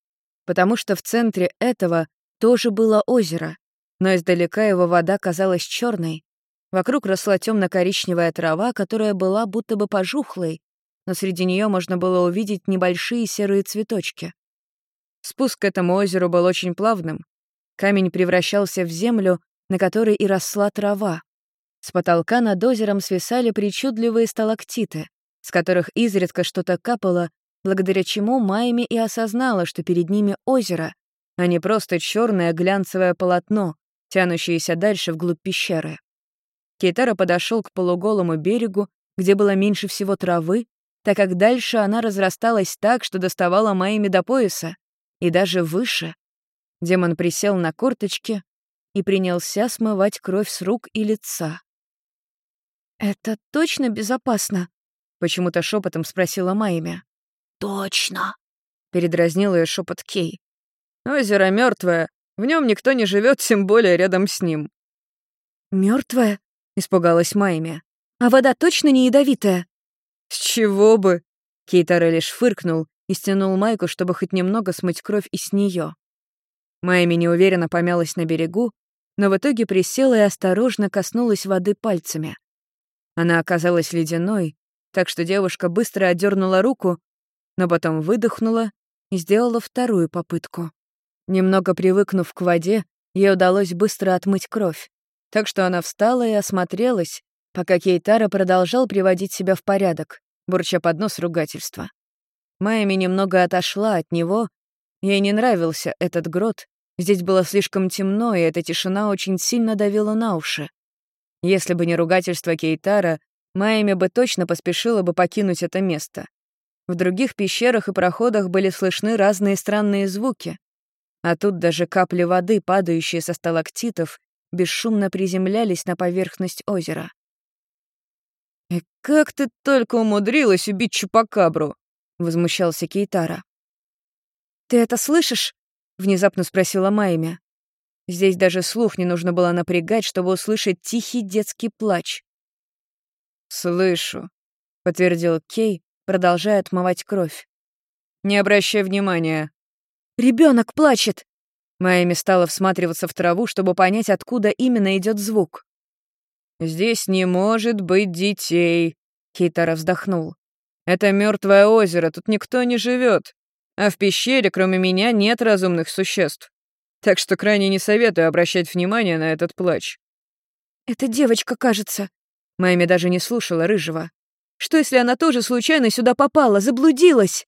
потому что в центре этого тоже было озеро, но издалека его вода казалась черной. Вокруг росла темно-коричневая трава, которая была будто бы пожухлой, но среди нее можно было увидеть небольшие серые цветочки. Спуск к этому озеру был очень плавным. Камень превращался в землю, на которой и росла трава. С потолка над озером свисали причудливые сталактиты, с которых изредка что-то капало, благодаря чему Майми и осознала, что перед ними озеро, а не просто черное глянцевое полотно, тянущееся дальше вглубь пещеры. Кейтара подошел к полуголому берегу, где было меньше всего травы, так как дальше она разрасталась так, что доставала Майми до пояса, и даже выше. Демон присел на корточки и принялся смывать кровь с рук и лица. «Это точно безопасно?» — почему-то шепотом спросила Майя. «Точно!» — передразнил ее шепот Кей. «Озеро мертвое, в нем никто не живет, тем более рядом с ним». Мертвое? испугалась Майя. «А вода точно не ядовитая?» «С чего бы?» Кейтара лишь фыркнул и стянул майку, чтобы хоть немного смыть кровь и с нее. Майми неуверенно помялась на берегу, но в итоге присела и осторожно коснулась воды пальцами. Она оказалась ледяной, так что девушка быстро отдернула руку, но потом выдохнула и сделала вторую попытку. Немного привыкнув к воде, ей удалось быстро отмыть кровь, так что она встала и осмотрелась, пока Кейтара продолжал приводить себя в порядок, бурча под нос ругательства. Майами немного отошла от него, ей не нравился этот грот, здесь было слишком темно, и эта тишина очень сильно давила на уши. Если бы не ругательство Кейтара, Майами бы точно поспешила бы покинуть это место. В других пещерах и проходах были слышны разные странные звуки. А тут даже капли воды, падающие со сталактитов, бесшумно приземлялись на поверхность озера. «И как ты только умудрилась убить Чупакабру?» — возмущался Кейтара. «Ты это слышишь?» — внезапно спросила Майя. Здесь даже слух не нужно было напрягать, чтобы услышать тихий детский плач. «Слышу», — подтвердил Кей, продолжая отмывать кровь. «Не обращай внимания». Ребенок плачет!» Майами стала всматриваться в траву, чтобы понять, откуда именно идет звук. «Здесь не может быть детей», — Кейтара вздохнул. «Это мертвое озеро, тут никто не живет, а в пещере, кроме меня, нет разумных существ так что крайне не советую обращать внимание на этот плач». «Это девочка, кажется». Майми даже не слушала Рыжего. «Что, если она тоже случайно сюда попала, заблудилась?»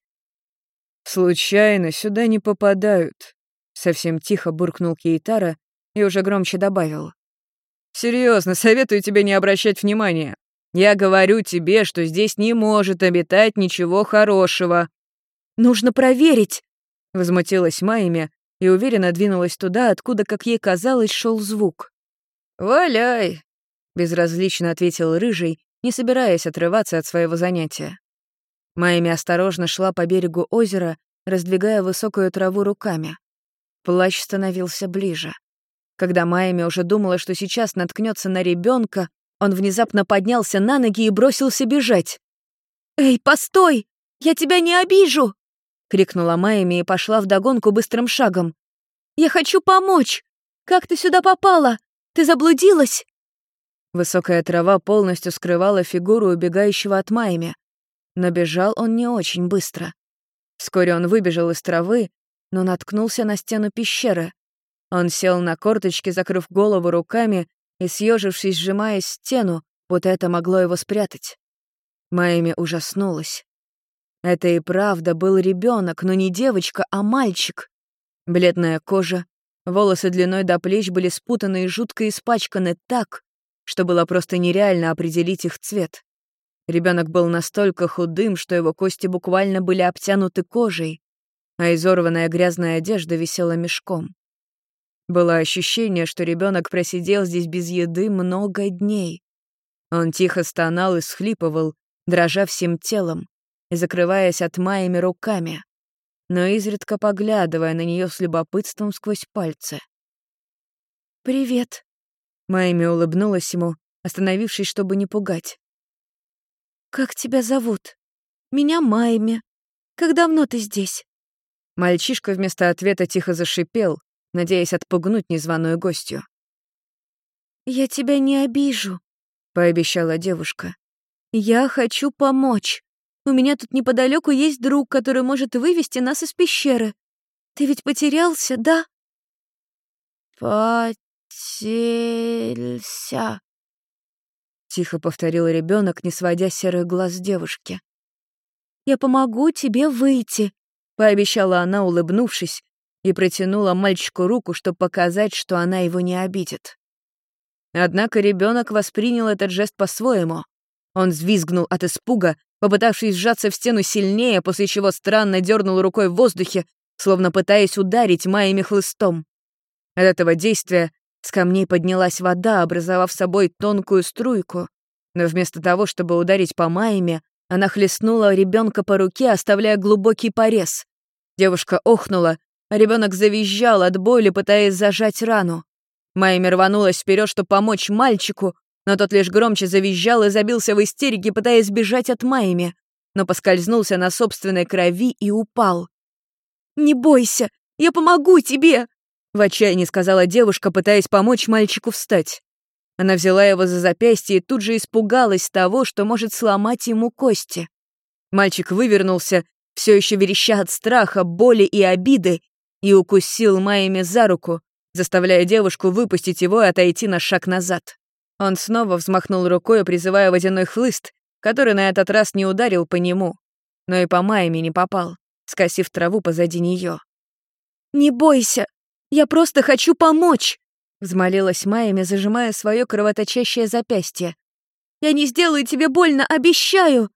«Случайно сюда не попадают», — совсем тихо буркнул Кейтара и уже громче добавил. Серьезно, советую тебе не обращать внимания. Я говорю тебе, что здесь не может обитать ничего хорошего». «Нужно проверить», — возмутилась Майми, и уверенно двинулась туда, откуда, как ей казалось, шел звук. «Валяй!» — безразлично ответил Рыжий, не собираясь отрываться от своего занятия. Майми осторожно шла по берегу озера, раздвигая высокую траву руками. Плащ становился ближе. Когда Майми уже думала, что сейчас наткнется на ребенка, Он внезапно поднялся на ноги и бросился бежать. «Эй, постой! Я тебя не обижу!» — крикнула Майами и пошла вдогонку быстрым шагом. «Я хочу помочь! Как ты сюда попала? Ты заблудилась?» Высокая трава полностью скрывала фигуру убегающего от Майми, но бежал он не очень быстро. Вскоре он выбежал из травы, но наткнулся на стену пещеры. Он сел на корточки, закрыв голову руками и, съежившись, сжимая стену, будто это могло его спрятать. Майми ужаснулась. Это и правда был ребенок, но не девочка, а мальчик. Бледная кожа, волосы длиной до плеч были спутаны и жутко испачканы так, что было просто нереально определить их цвет. Ребенок был настолько худым, что его кости буквально были обтянуты кожей, а изорванная грязная одежда висела мешком. Было ощущение, что ребенок просидел здесь без еды много дней. Он тихо стонал и схлипывал, дрожа всем телом и закрываясь от Майями руками, но изредка поглядывая на нее с любопытством сквозь пальцы. «Привет», — Майми улыбнулась ему, остановившись, чтобы не пугать. «Как тебя зовут?» «Меня Майми. Как давно ты здесь?» Мальчишка вместо ответа тихо зашипел, надеясь отпугнуть незваную гостью. «Я тебя не обижу», — пообещала девушка. «Я хочу помочь. У меня тут неподалеку есть друг, который может вывести нас из пещеры. Ты ведь потерялся, да?» «Потерялся», — тихо повторил ребенок, не сводя серых глаз девушки. «Я помогу тебе выйти», — пообещала она, улыбнувшись, и протянула мальчику руку, чтобы показать, что она его не обидит. Однако ребенок воспринял этот жест по-своему. Он взвизгнул от испуга, попытавшись сжаться в стену сильнее, после чего странно дернул рукой в воздухе, словно пытаясь ударить Майями хлыстом. От этого действия с камней поднялась вода, образовав собой тонкую струйку, но вместо того, чтобы ударить по Майями, она хлестнула ребенка по руке, оставляя глубокий порез. Девушка охнула, а ребенок завизжал от боли, пытаясь зажать рану. Майми рванулась вперед, чтобы помочь мальчику, но тот лишь громче завизжал и забился в истерике, пытаясь бежать от Майми, но поскользнулся на собственной крови и упал. «Не бойся, я помогу тебе!» — в отчаянии сказала девушка, пытаясь помочь мальчику встать. Она взяла его за запястье и тут же испугалась того, что может сломать ему кости. Мальчик вывернулся, все еще вереща от страха, боли и обиды, и укусил Майями за руку, заставляя девушку выпустить его и отойти на шаг назад. Он снова взмахнул рукой, призывая водяной хлыст, который на этот раз не ударил по нему, но и по Майями не попал, скосив траву позади нее. «Не бойся, я просто хочу помочь!» взмолилась Майями, зажимая свое кровоточащее запястье. «Я не сделаю тебе больно, обещаю!»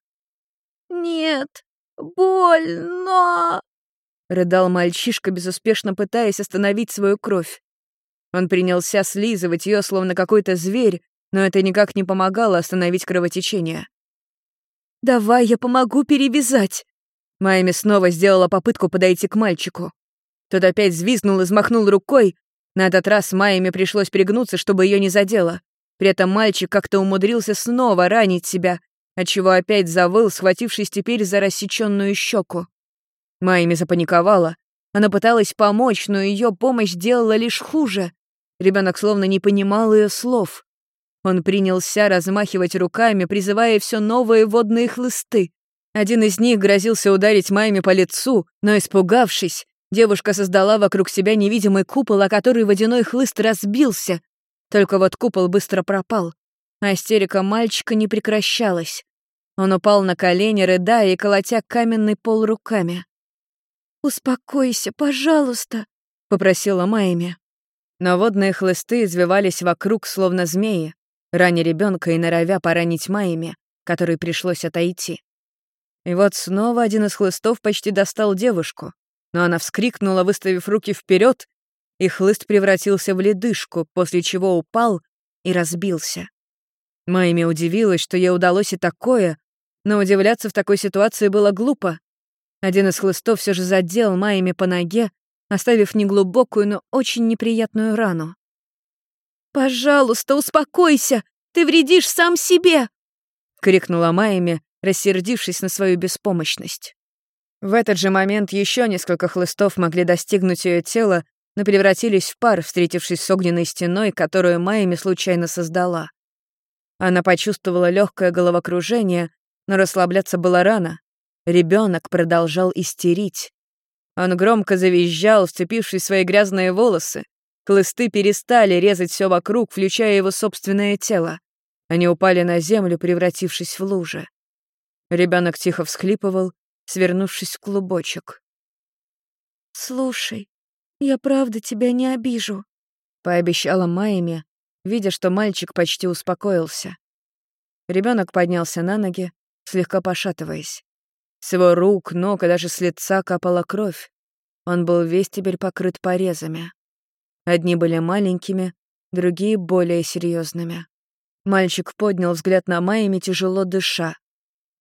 «Нет, больно!» — рыдал мальчишка, безуспешно пытаясь остановить свою кровь. Он принялся слизывать ее, словно какой-то зверь, но это никак не помогало остановить кровотечение. «Давай я помогу перевязать!» Майми снова сделала попытку подойти к мальчику. Тот опять взвизгнул и взмахнул рукой. На этот раз Майми пришлось пригнуться, чтобы ее не задело. При этом мальчик как-то умудрился снова ранить себя, отчего опять завыл, схватившись теперь за рассеченную щеку. Майми запаниковала. Она пыталась помочь, но ее помощь делала лишь хуже. Ребенок словно не понимал ее слов. Он принялся размахивать руками, призывая все новые водные хлысты. Один из них грозился ударить Майми по лицу, но, испугавшись, девушка создала вокруг себя невидимый купол, о который водяной хлыст разбился. Только вот купол быстро пропал, а истерика мальчика не прекращалась. Он упал на колени, рыдая и колотя каменный пол руками. «Успокойся, пожалуйста», — попросила Майми. Но водные хлысты извивались вокруг, словно змеи, раня ребенка и норовя поранить Майми, которой пришлось отойти. И вот снова один из хлыстов почти достал девушку, но она вскрикнула, выставив руки вперед, и хлыст превратился в ледышку, после чего упал и разбился. Майми удивилась, что ей удалось и такое, но удивляться в такой ситуации было глупо. Один из хлыстов все же задел Майями по ноге, оставив неглубокую, но очень неприятную рану. «Пожалуйста, успокойся! Ты вредишь сам себе!» — крикнула Майами, рассердившись на свою беспомощность. В этот же момент еще несколько хлыстов могли достигнуть ее тела, но превратились в пар, встретившись с огненной стеной, которую Майами случайно создала. Она почувствовала легкое головокружение, но расслабляться было рано. Ребенок продолжал истерить. Он громко завизжал, вцепившись в свои грязные волосы. Хлысты перестали резать все вокруг, включая его собственное тело. Они упали на землю, превратившись в лужи. Ребенок тихо всхлипывал, свернувшись в клубочек. «Слушай, я правда тебя не обижу», — пообещала Майми, видя, что мальчик почти успокоился. Ребенок поднялся на ноги, слегка пошатываясь. С его рук, ног и даже с лица капала кровь. Он был весь теперь покрыт порезами. Одни были маленькими, другие — более серьезными. Мальчик поднял взгляд на Майми, тяжело дыша.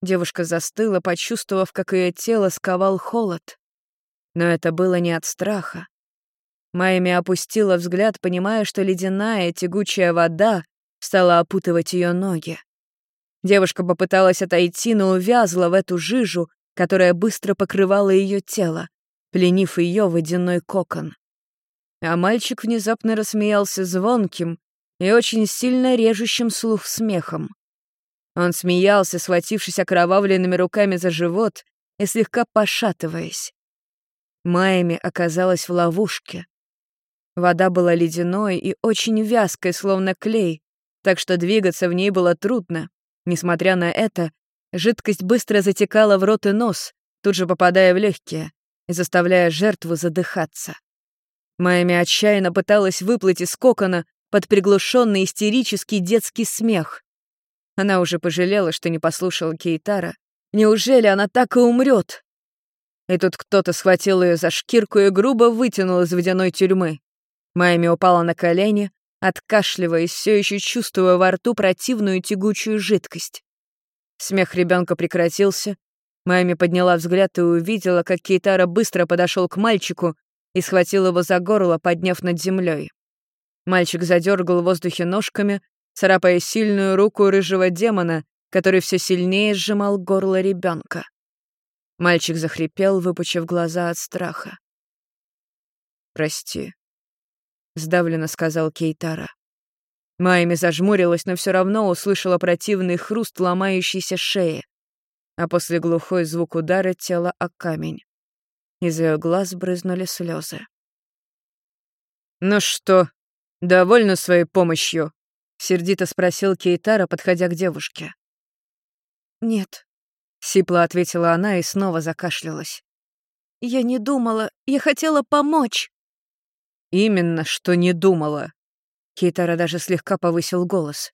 Девушка застыла, почувствовав, как ее тело сковал холод. Но это было не от страха. Майми опустила взгляд, понимая, что ледяная, тягучая вода стала опутывать ее ноги. Девушка попыталась отойти, но увязла в эту жижу, которая быстро покрывала ее тело, пленив ее водяной кокон. А мальчик внезапно рассмеялся звонким и очень сильно режущим слух смехом. Он смеялся, схватившись окровавленными руками за живот и слегка пошатываясь. Майами оказалась в ловушке. Вода была ледяной и очень вязкой, словно клей, так что двигаться в ней было трудно. Несмотря на это, жидкость быстро затекала в рот и нос, тут же попадая в легкие и заставляя жертву задыхаться. Майами отчаянно пыталась выплыть из кокона под приглушенный истерический детский смех. Она уже пожалела, что не послушала Кейтара. Неужели она так и умрет? И тут кто-то схватил ее за шкирку и грубо вытянул из водяной тюрьмы. Майми упала на колени, откашливаясь, все еще чувствуя во рту противную тягучую жидкость. Смех ребенка прекратился. Майми подняла взгляд и увидела, как Кейтара быстро подошел к мальчику и схватил его за горло, подняв над землей. Мальчик задергал в воздухе ножками, царапая сильную руку рыжего демона, который все сильнее сжимал горло ребенка. Мальчик захрипел, выпучив глаза от страха. «Прости», — сдавленно сказал Кейтара. Майми зажмурилась, но все равно услышала противный хруст ломающейся шеи, а после глухой звук удара тело о камень. Из ее глаз брызнули слезы. «Ну что, довольна своей помощью?» Сердито спросил Кейтара, подходя к девушке. «Нет», — сипло ответила она и снова закашлялась. «Я не думала, я хотела помочь». «Именно, что не думала». Кейтара даже слегка повысил голос.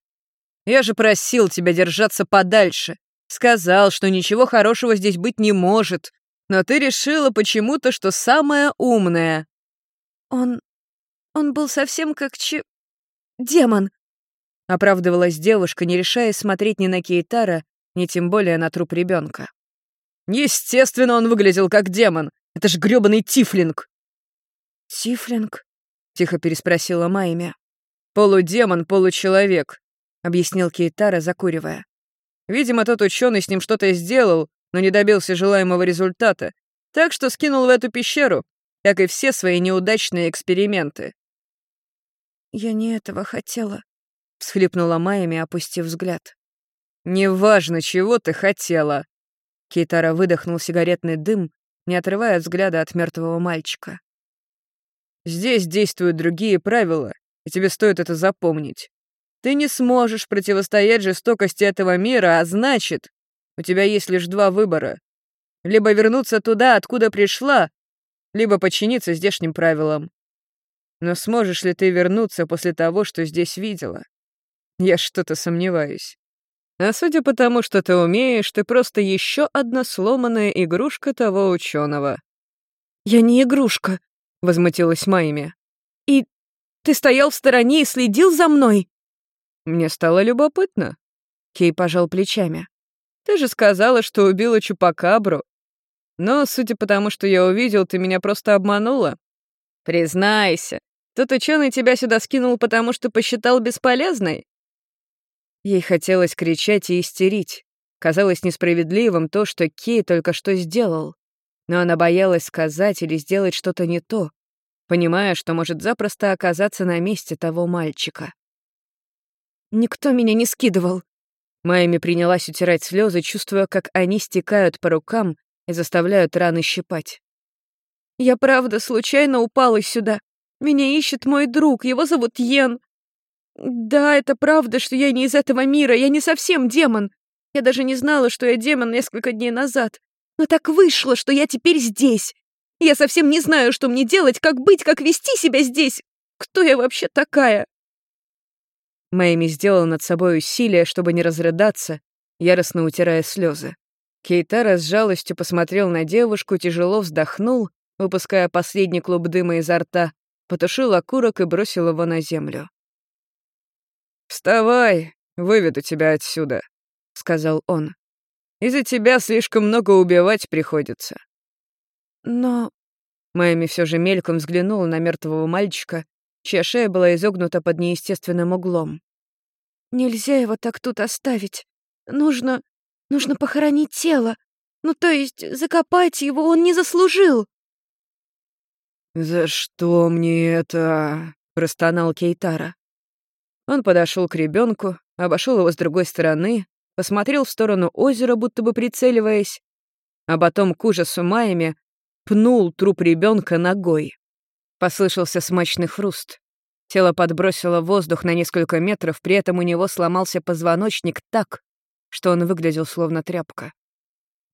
«Я же просил тебя держаться подальше. Сказал, что ничего хорошего здесь быть не может. Но ты решила почему-то, что самая умная». «Он... он был совсем как че... демон», Оправдывалась девушка, не решая смотреть ни на Кейтара, ни тем более на труп ребенка. Естественно, он выглядел как демон. Это ж грёбаный тифлинг. Тифлинг? Тихо переспросила Майми. Полудемон, получеловек, объяснил Кейтара, закуривая. Видимо, тот ученый с ним что-то сделал, но не добился желаемого результата, так что скинул в эту пещеру, как и все свои неудачные эксперименты. «Я не этого хотела», — всхлипнула Майами, опустив взгляд. «Неважно, чего ты хотела!» Кейтара выдохнул сигаретный дым, не отрывая взгляда от мертвого мальчика. «Здесь действуют другие правила, и тебе стоит это запомнить. Ты не сможешь противостоять жестокости этого мира, а значит, у тебя есть лишь два выбора. Либо вернуться туда, откуда пришла, либо подчиниться здешним правилам. Но сможешь ли ты вернуться после того, что здесь видела? Я что-то сомневаюсь. А судя по тому, что ты умеешь, ты просто еще одна сломанная игрушка того ученого. «Я не игрушка», — возмутилась Майми. «И ты стоял в стороне и следил за мной?» Мне стало любопытно. Кей пожал плечами. «Ты же сказала, что убила Чупакабру. Но, судя по тому, что я увидел, ты меня просто обманула. Признайся, тот ученый тебя сюда скинул, потому что посчитал бесполезной?» Ей хотелось кричать и истерить. Казалось несправедливым то, что Кей только что сделал. Но она боялась сказать или сделать что-то не то, понимая, что может запросто оказаться на месте того мальчика. «Никто меня не скидывал». Майами принялась утирать слезы, чувствуя, как они стекают по рукам и заставляют раны щипать. «Я правда случайно упала сюда. Меня ищет мой друг, его зовут Йен. Да, это правда, что я не из этого мира, я не совсем демон. Я даже не знала, что я демон несколько дней назад. Но так вышло, что я теперь здесь. Я совсем не знаю, что мне делать, как быть, как вести себя здесь. Кто я вообще такая?» Мэйми сделала над собой усилие, чтобы не разрыдаться, яростно утирая слезы. Кейтара с жалостью посмотрел на девушку, тяжело вздохнул, выпуская последний клуб дыма изо рта, потушил окурок и бросил его на землю. «Вставай, выведу тебя отсюда», — сказал он. «Из-за тебя слишком много убивать приходится». «Но...» Майми все же мельком взглянула на мертвого мальчика, чья шея была изогнута под неестественным углом. «Нельзя его так тут оставить. Нужно... нужно похоронить тело. Ну, то есть закопать его он не заслужил». «За что мне это?» — простонал Кейтара. Он подошел к ребенку, обошел его с другой стороны, посмотрел в сторону озера, будто бы прицеливаясь, а потом к ужасу Майями пнул труп ребенка ногой. Послышался смачный хруст. Тело подбросило воздух на несколько метров, при этом у него сломался позвоночник так, что он выглядел словно тряпка.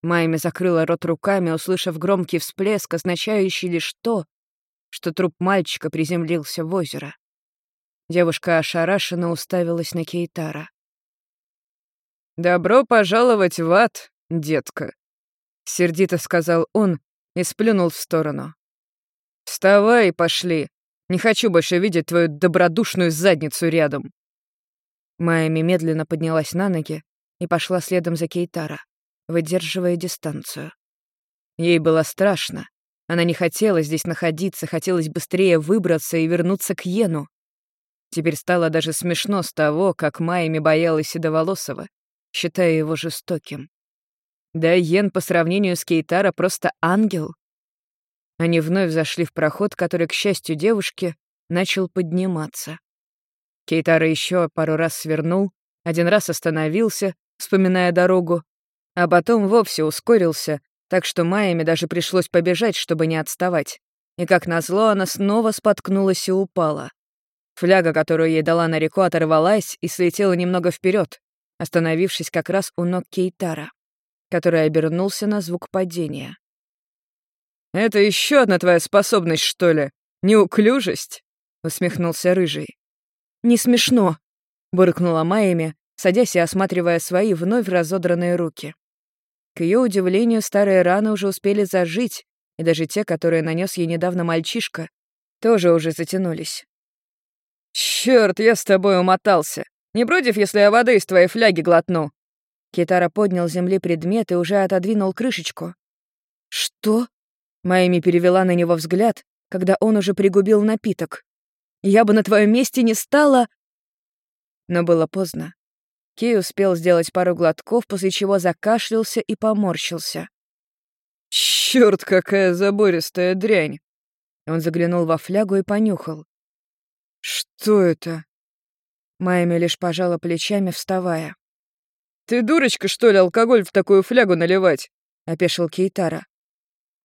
Майми закрыла рот руками, услышав громкий всплеск, означающий лишь то, что труп мальчика приземлился в озеро. Девушка ошарашенно уставилась на Кейтара. «Добро пожаловать в ад, детка», — сердито сказал он и сплюнул в сторону. «Вставай и пошли. Не хочу больше видеть твою добродушную задницу рядом». Майами медленно поднялась на ноги и пошла следом за Кейтара, выдерживая дистанцию. Ей было страшно. Она не хотела здесь находиться, хотелось быстрее выбраться и вернуться к Йену. Теперь стало даже смешно с того, как Майами боялась Седоволосова, считая его жестоким. Да Йен по сравнению с Кейтара просто ангел. Они вновь зашли в проход, который, к счастью девушки, начал подниматься. Кейтара еще пару раз свернул, один раз остановился, вспоминая дорогу, а потом вовсе ускорился, так что Майами даже пришлось побежать, чтобы не отставать. И как назло, она снова споткнулась и упала. Фляга, которую ей дала на реку, оторвалась и слетела немного вперед, остановившись как раз у ног Кейтара, который обернулся на звук падения. «Это еще одна твоя способность, что ли? Неуклюжесть?» — усмехнулся Рыжий. «Не смешно», — буркнула Майями, садясь и осматривая свои вновь разодранные руки. К ее удивлению, старые раны уже успели зажить, и даже те, которые нанес ей недавно мальчишка, тоже уже затянулись. «Чёрт, я с тобой умотался. Не против, если я воды из твоей фляги глотну?» Китара поднял с земли предмет и уже отодвинул крышечку. «Что?» Майми перевела на него взгляд, когда он уже пригубил напиток. «Я бы на твоем месте не стала...» Но было поздно. Кей успел сделать пару глотков, после чего закашлялся и поморщился. «Чёрт, какая забористая дрянь!» Он заглянул во флягу и понюхал. «Что это?» Майми лишь пожала плечами, вставая. «Ты дурочка, что ли, алкоголь в такую флягу наливать?» — опешил Кейтара.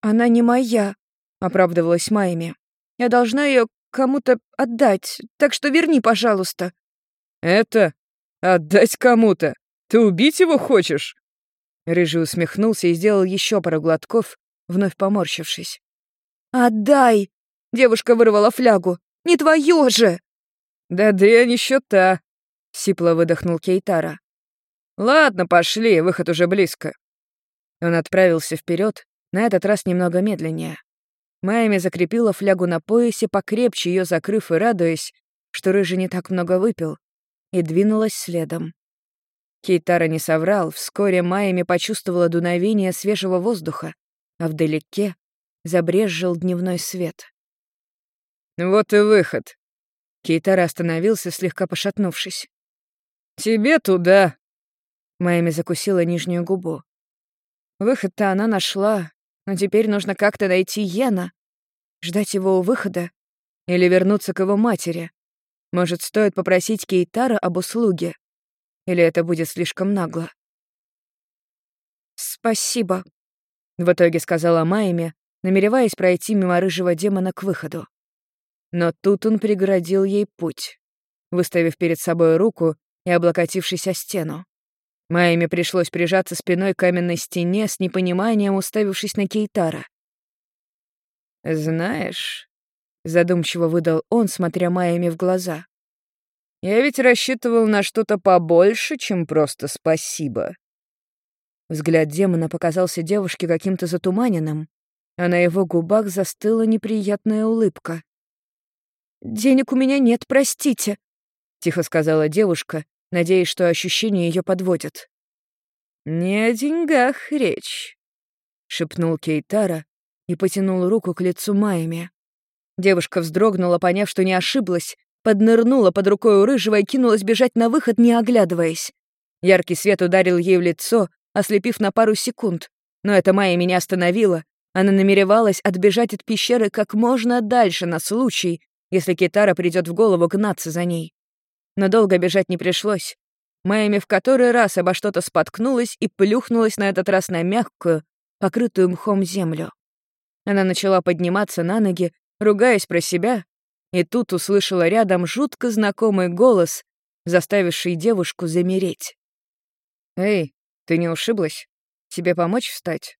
«Она не моя», — оправдывалась Майми. «Я должна ее кому-то отдать, так что верни, пожалуйста». «Это? Отдать кому-то? Ты убить его хочешь?» Рыжий усмехнулся и сделал еще пару глотков, вновь поморщившись. «Отдай!» — девушка вырвала флягу. Не твое же!» «Да дрянь еще та!» — сипло выдохнул Кейтара. «Ладно, пошли, выход уже близко». Он отправился вперед, на этот раз немного медленнее. Майами закрепила флягу на поясе, покрепче ее закрыв и радуясь, что Рыжий не так много выпил, и двинулась следом. Кейтара не соврал, вскоре Майами почувствовала дуновение свежего воздуха, а вдалеке забрезжил дневной свет. «Вот и выход». Кейтара остановился, слегка пошатнувшись. «Тебе туда!» Майми закусила нижнюю губу. Выход-то она нашла, но теперь нужно как-то найти Йена. Ждать его у выхода или вернуться к его матери. Может, стоит попросить Кейтара об услуге? Или это будет слишком нагло? «Спасибо», — в итоге сказала Майми, намереваясь пройти мимо рыжего демона к выходу. Но тут он преградил ей путь, выставив перед собой руку и облокотившись о стену. Майме пришлось прижаться спиной к каменной стене с непониманием, уставившись на Кейтара. «Знаешь», — задумчиво выдал он, смотря Майме в глаза, «я ведь рассчитывал на что-то побольше, чем просто спасибо». Взгляд демона показался девушке каким-то затуманенным, а на его губах застыла неприятная улыбка. «Денег у меня нет, простите», — тихо сказала девушка, надеясь, что ощущения ее подводят. «Не о деньгах речь», — шепнул Кейтара и потянул руку к лицу Майми. Девушка вздрогнула, поняв, что не ошиблась, поднырнула под рукой у рыжего и кинулась бежать на выход, не оглядываясь. Яркий свет ударил ей в лицо, ослепив на пару секунд, но эта Майя меня остановила. Она намеревалась отбежать от пещеры как можно дальше на случай, если Китара придет в голову гнаться за ней. Но долго бежать не пришлось. Майами в который раз обо что-то споткнулась и плюхнулась на этот раз на мягкую, покрытую мхом землю. Она начала подниматься на ноги, ругаясь про себя, и тут услышала рядом жутко знакомый голос, заставивший девушку замереть. «Эй, ты не ушиблась? Тебе помочь встать?»